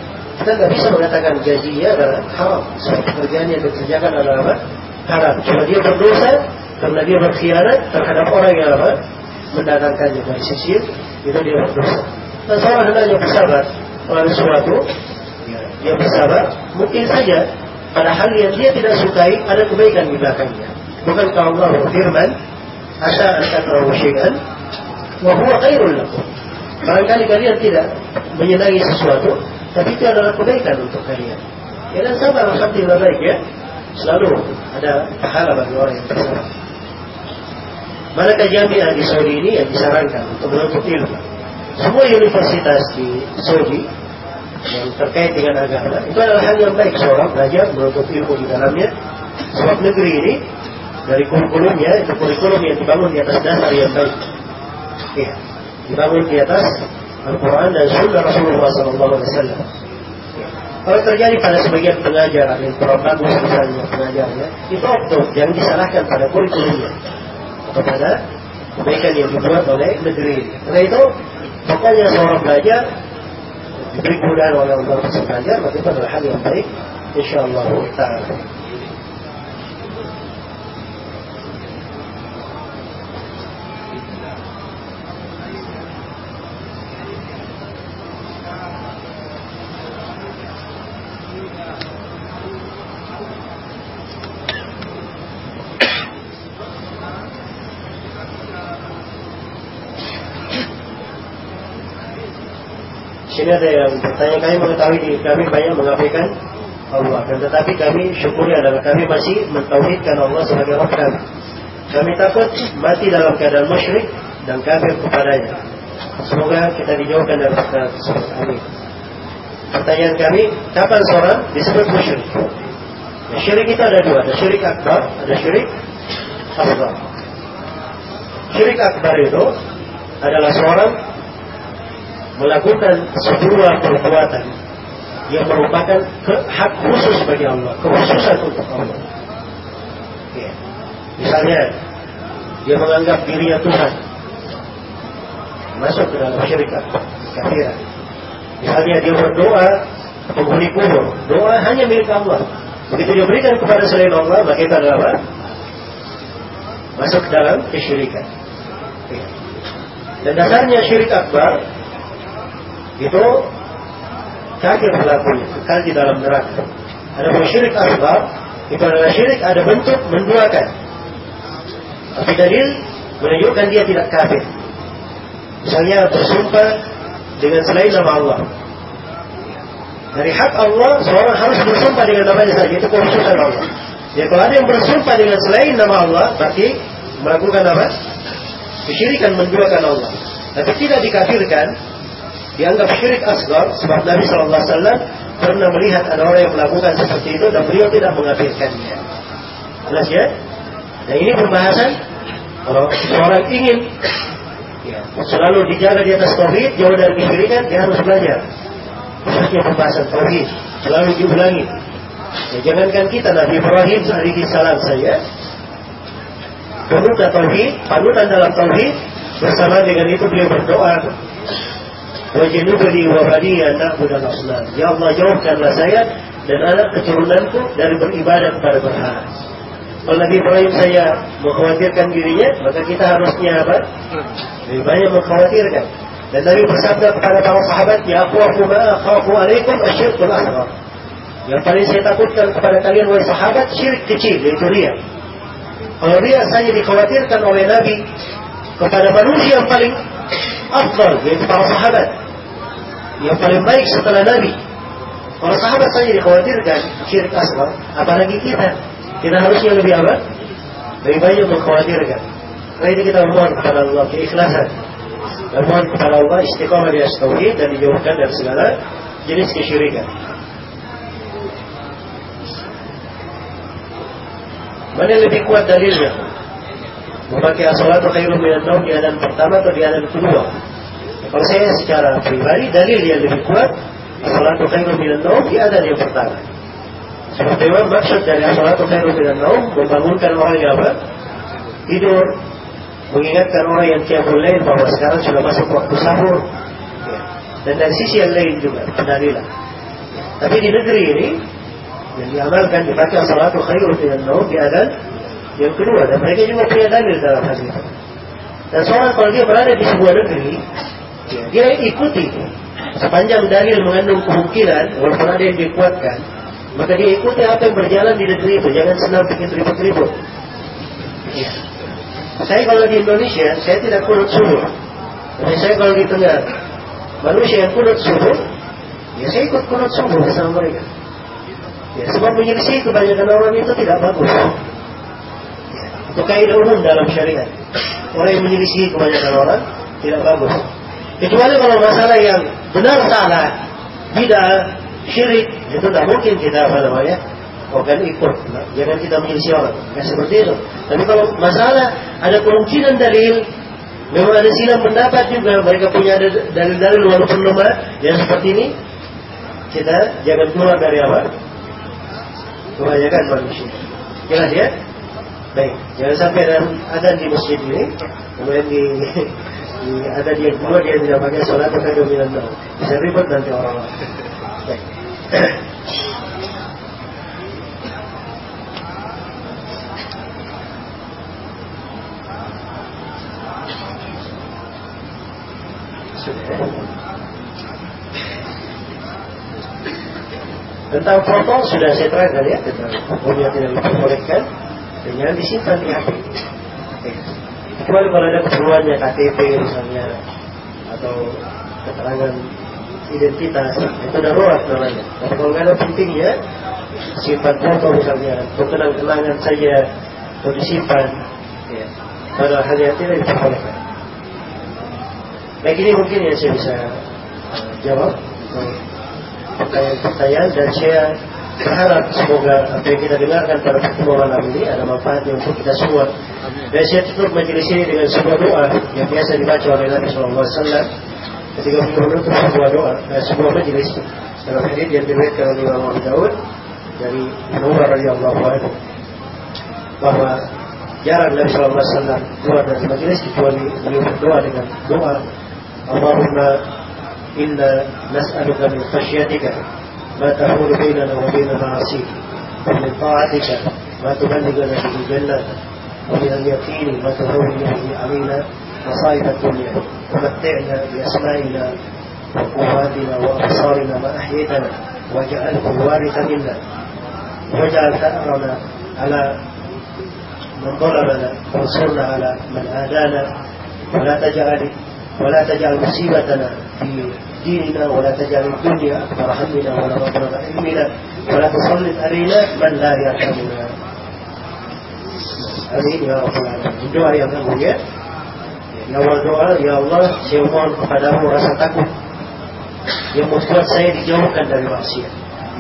kita nggak bisa mengatakan gajinya adalah haram. Sebab pekerjaan yang dikerjakan adalah apa? Haram. Cuma dia berdosa karena dia berkhianat terhadap orang yang apa? Mendatangkannya dari sisi itu dia berdosa. Dan seorang hendaknya bersabar oleh sesuatu, ya, dia bersabar, mungkin saja pada hal yang dia tidak sukai ada kebaikan di belakangnya. Bukan kalau Allah berfirman, Asa an takrahu syai'an wa huwa khairul lakum. Barangkali kalian tidak menyenangi sesuatu, tapi itu adalah kebaikan untuk kalian. Ya dan sabar, alhamdulillah baik ya. Selalu ada pahala bagi orang yang bersabar. Manakah jamiah di Saudi ini yang disarankan untuk menuntut ilmu? Semua universitas di Saudi yang terkait dengan agama itu adalah hal yang baik seorang belajar menuntut ilmu di dalamnya. Sebab negeri ini dari kurikulumnya itu kurikulum yang dibangun di atas dasar yang baik. Ya, dibangun di atas Al-Quran dan Sunnah Rasulullah SAW. Kalau terjadi pada sebagian pengajar yang kurang bagus misalnya pengajarnya, itu oknum yang disalahkan pada kurikulumnya atau pada kebaikan yang dibuat oleh negeri ini. Karena itu, pokoknya seorang belajar diberi kemudahan oleh Allah untuk belajar, maka itu adalah hal yang baik. Ada yang bertanya kami mengetahui diri kami banyak mengabaikan Allah dan tetapi kami syukuri adalah kami masih mentauhidkan Allah sebagai Rabb kami. Kami takut mati dalam keadaan musyrik dan kafir kepadanya. Semoga kita dijauhkan dari perkara tersebut. Amin. Pertanyaan kami, kapan seorang disebut musyrik? Ya, syirik itu ada dua, ada syirik akbar, ada syirik asgar. Syirik akbar itu adalah seorang melakukan sebuah perbuatan yang merupakan hak khusus bagi Allah, kekhususan untuk Allah. Ya. Misalnya, dia menganggap dirinya Tuhan, masuk ke dalam syirik kafir. Misalnya dia berdoa penghuni kubur, doa hanya milik Allah. Begitu dia berikan kepada selain Allah, maka itu adalah apa? Masuk ke dalam kesyirikan. Ya. Dan dasarnya syirik akbar itu kafir pelakunya, kekal di dalam neraka. Ada syirik akbar itu adalah syirik ada bentuk menduakan. Tapi dalil menunjukkan dia tidak kafir. Misalnya bersumpah dengan selain nama Allah. Dari hak Allah, seorang harus bersumpah dengan namanya saja. Itu kekhususan Allah. Ya kalau ada yang bersumpah dengan selain nama Allah, berarti melakukan apa? Kesyirikan menduakan Allah. Tapi tidak dikafirkan, dianggap syirik asgar, sebab Nabi SAW pernah melihat ada orang yang melakukan seperti itu dan beliau tidak mengafirkannya. Jelas ya? Nah ini pembahasan kalau seorang ingin ya, selalu dijaga di atas tauhid, jauh dari kesyirikan, dia harus belajar. Khususnya pembahasan tauhid, selalu diulangi. Ya, jangankan kita Nabi Ibrahim alaihi salam saya pemuka tauhid, panutan dalam tauhid, bersama dengan itu beliau berdoa Wajinubli wa bani anak budak asnam. Ya Allah jauhkanlah saya dan anak keturunanku dari beribadah kepada berhala. Kalau Nabi Ibrahim saya mengkhawatirkan dirinya, maka kita harusnya apa? Lebih banyak mengkhawatirkan. Dan Nabi bersabda kepada para sahabat, Ya aku aku ma'akhafu alaikum asyirkul asghar. Yang paling saya takutkan kepada kalian wahai sahabat, syirik kecil, yaitu ria. Kalau ria saja dikhawatirkan oleh Nabi kepada manusia yang paling afdal, yaitu para sahabat. Yang paling baik setelah Nabi. Para sahabat saja dikhawatirkan syirik asghar, apalagi kita. Kita harusnya lebih apa? Lebih banyak mengkhawatirkan. Karena ini kita mohon kepada Allah keikhlasan. Dan mohon kepada Allah istiqamah di tauhid dan dijauhkan dari segala jenis kesyirikan. Mana yang lebih kuat dalilnya? Memakai as-salatu khairum minan naum di adan pertama atau di adan kedua? Kalau saya secara pribadi dalil yang lebih kuat as-salatu khairum minan naum di adan yang pertama. Seperti Imam maksud dari as-salatu khairum minan naum membangunkan orang yang apa? Tidur, mengingatkan orang yang tiap lain bahwa sekarang sudah masuk waktu sahur. Dan dari sisi yang lain juga pendalilan. Tapi di negeri ini yang diamalkan dipakai salatu khairu minan naum di adan yang kedua dan mereka juga punya dalil dalam hal itu. Dan seorang kalau dia berada di sebuah negeri, dia ikuti sepanjang dalil mengandung kemungkinan walaupun ada yang dikuatkan, maka dia ikuti apa yang berjalan di negeri itu, jangan senang bikin ribut-ribut. Ya. Saya kalau di Indonesia, saya tidak kunut subuh. Tapi saya kalau di tengah manusia yang kunut subuh, ya saya ikut kunut subuh bersama mereka. Ya, sebab menyelisih kebanyakan orang itu tidak bagus. Ya, itu kaidah umum dalam syariat. Orang yang menyelisih kebanyakan orang tidak bagus. Kecuali kalau masalah yang benar salah, tidak syirik, itu tidak mungkin kita apa namanya Oh kan ikut, jangan kita menyelisih orang. Ya seperti itu. Tapi kalau masalah ada kemungkinan dalil, memang ada silang pendapat juga, mereka punya dalil-dalil walaupun lemah, yang seperti ini, kita jangan keluar dari apa? Kebanyakan manusia. Jelas ya? Baik, jangan sampai ada, di masjid ini, kemudian di, di ada di yang kedua dia tidak pakai sholat atau dominan Bisa ribut nanti orang-orang. Baik. Tentang foto sudah saya terangkan ya tentang hukumnya tidak diperbolehkan dengan disimpan di HP. Kecuali kalau ada keperluannya KTP misalnya atau keterangan identitas itu darurat namanya. Tapi kalau nggak ada pentingnya simpan foto misalnya untuk kenang-kenangan saja atau disimpan ya. pada hal yang tidak diperbolehkan. Baik ini mungkin yang saya bisa uh, jawab pertanyaan-pertanyaan dan saya Berharap semoga apa yang kita dengarkan pada pertemuan malam ini ada manfaatnya untuk kita semua. Dan saya tutup majelis ini dengan sebuah doa yang biasa dibaca oleh Nabi SAW ketika beliau menutup sebuah doa dan sebuah majelis dalam hadis yang diriwayatkan oleh Imam Abu Daud dari Umar radhiyallahu anhu bahwa jarang Nabi SAW keluar dari majelis kecuali beliau berdoa dengan doa Allahumma inna nas'aluka min khasyiatika ما تحول بيننا وبين معاصيك ومن طاعتك ما تبلغنا به الجنة ومن اليقين ما تهون به علينا مصائب الدنيا. ومتعنا بأسمائنا وقواتنا وأبصارنا ما أحييتنا واجعله الوارث منا. واجعل ثأرنا على من ظلمنا وانصرنا على من آذانا ولا تجعل ولا تجعل مصيبتنا في ديننا ولا تجعل الدنيا أكبر همنا ولا مبلغ علمنا ولا تسلط علينا من لا يرحمنا Amin ya Rabbal Alamin. Doa yang mulia. Ya Allah doa, Ya Allah, saya mohon kepadamu rasa takut yang membuat saya dijauhkan dari maksiat,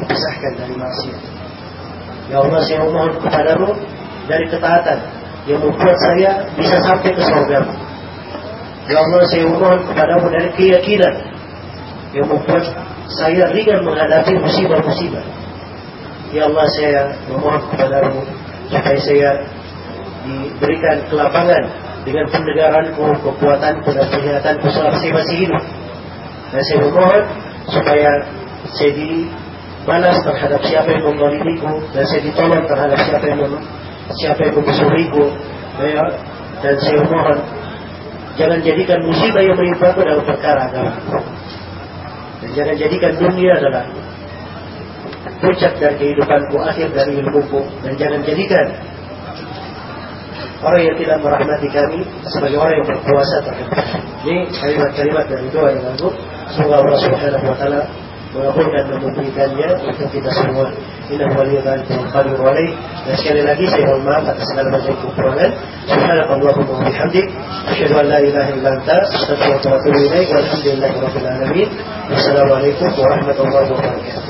dipisahkan dari maksiat. Ya Allah, saya mohon kepadamu dari ketaatan yang membuat saya bisa sampai ke surga. Ya Allah, saya mohon kepadamu dari keyakinan yang membuat saya ringan menghadapi musibah-musibah. Ya Allah, saya memohon kepadamu supaya saya diberikan kelapangan dengan pendengaranku, kekuatanku dan penglihatanku selama saya masih hidup. Dan saya memohon supaya saya dibalas terhadap siapa yang mengolimiku dan saya ditolong terhadap siapa yang siapa yang memusuhiku. Dan saya memohon jangan jadikan musibah yang menimpa dalam perkara agama. Jangan jadikan dunia adalah puncak dari kehidupanku, akhir dari ilmuku. Dan jangan jadikan orang yang tidak merahmati kami sebagai orang yang berkuasa terhadap Ini kalimat-kalimat dari doa yang lalu. Semoga Allah Subhanahu wa taala mengabulkan dan memberikannya untuk kita semua. Inna waliya dzalika wal qadir alaih. Dan sekali lagi saya mohon maaf atas segala macam kekurangan. Subhanakallahumma wa bihamdik asyhadu an la ilaha illa anta astaghfiruka wa atubu ilaik. Alamin. Wassalamualaikum warahmatullahi wabarakatuh.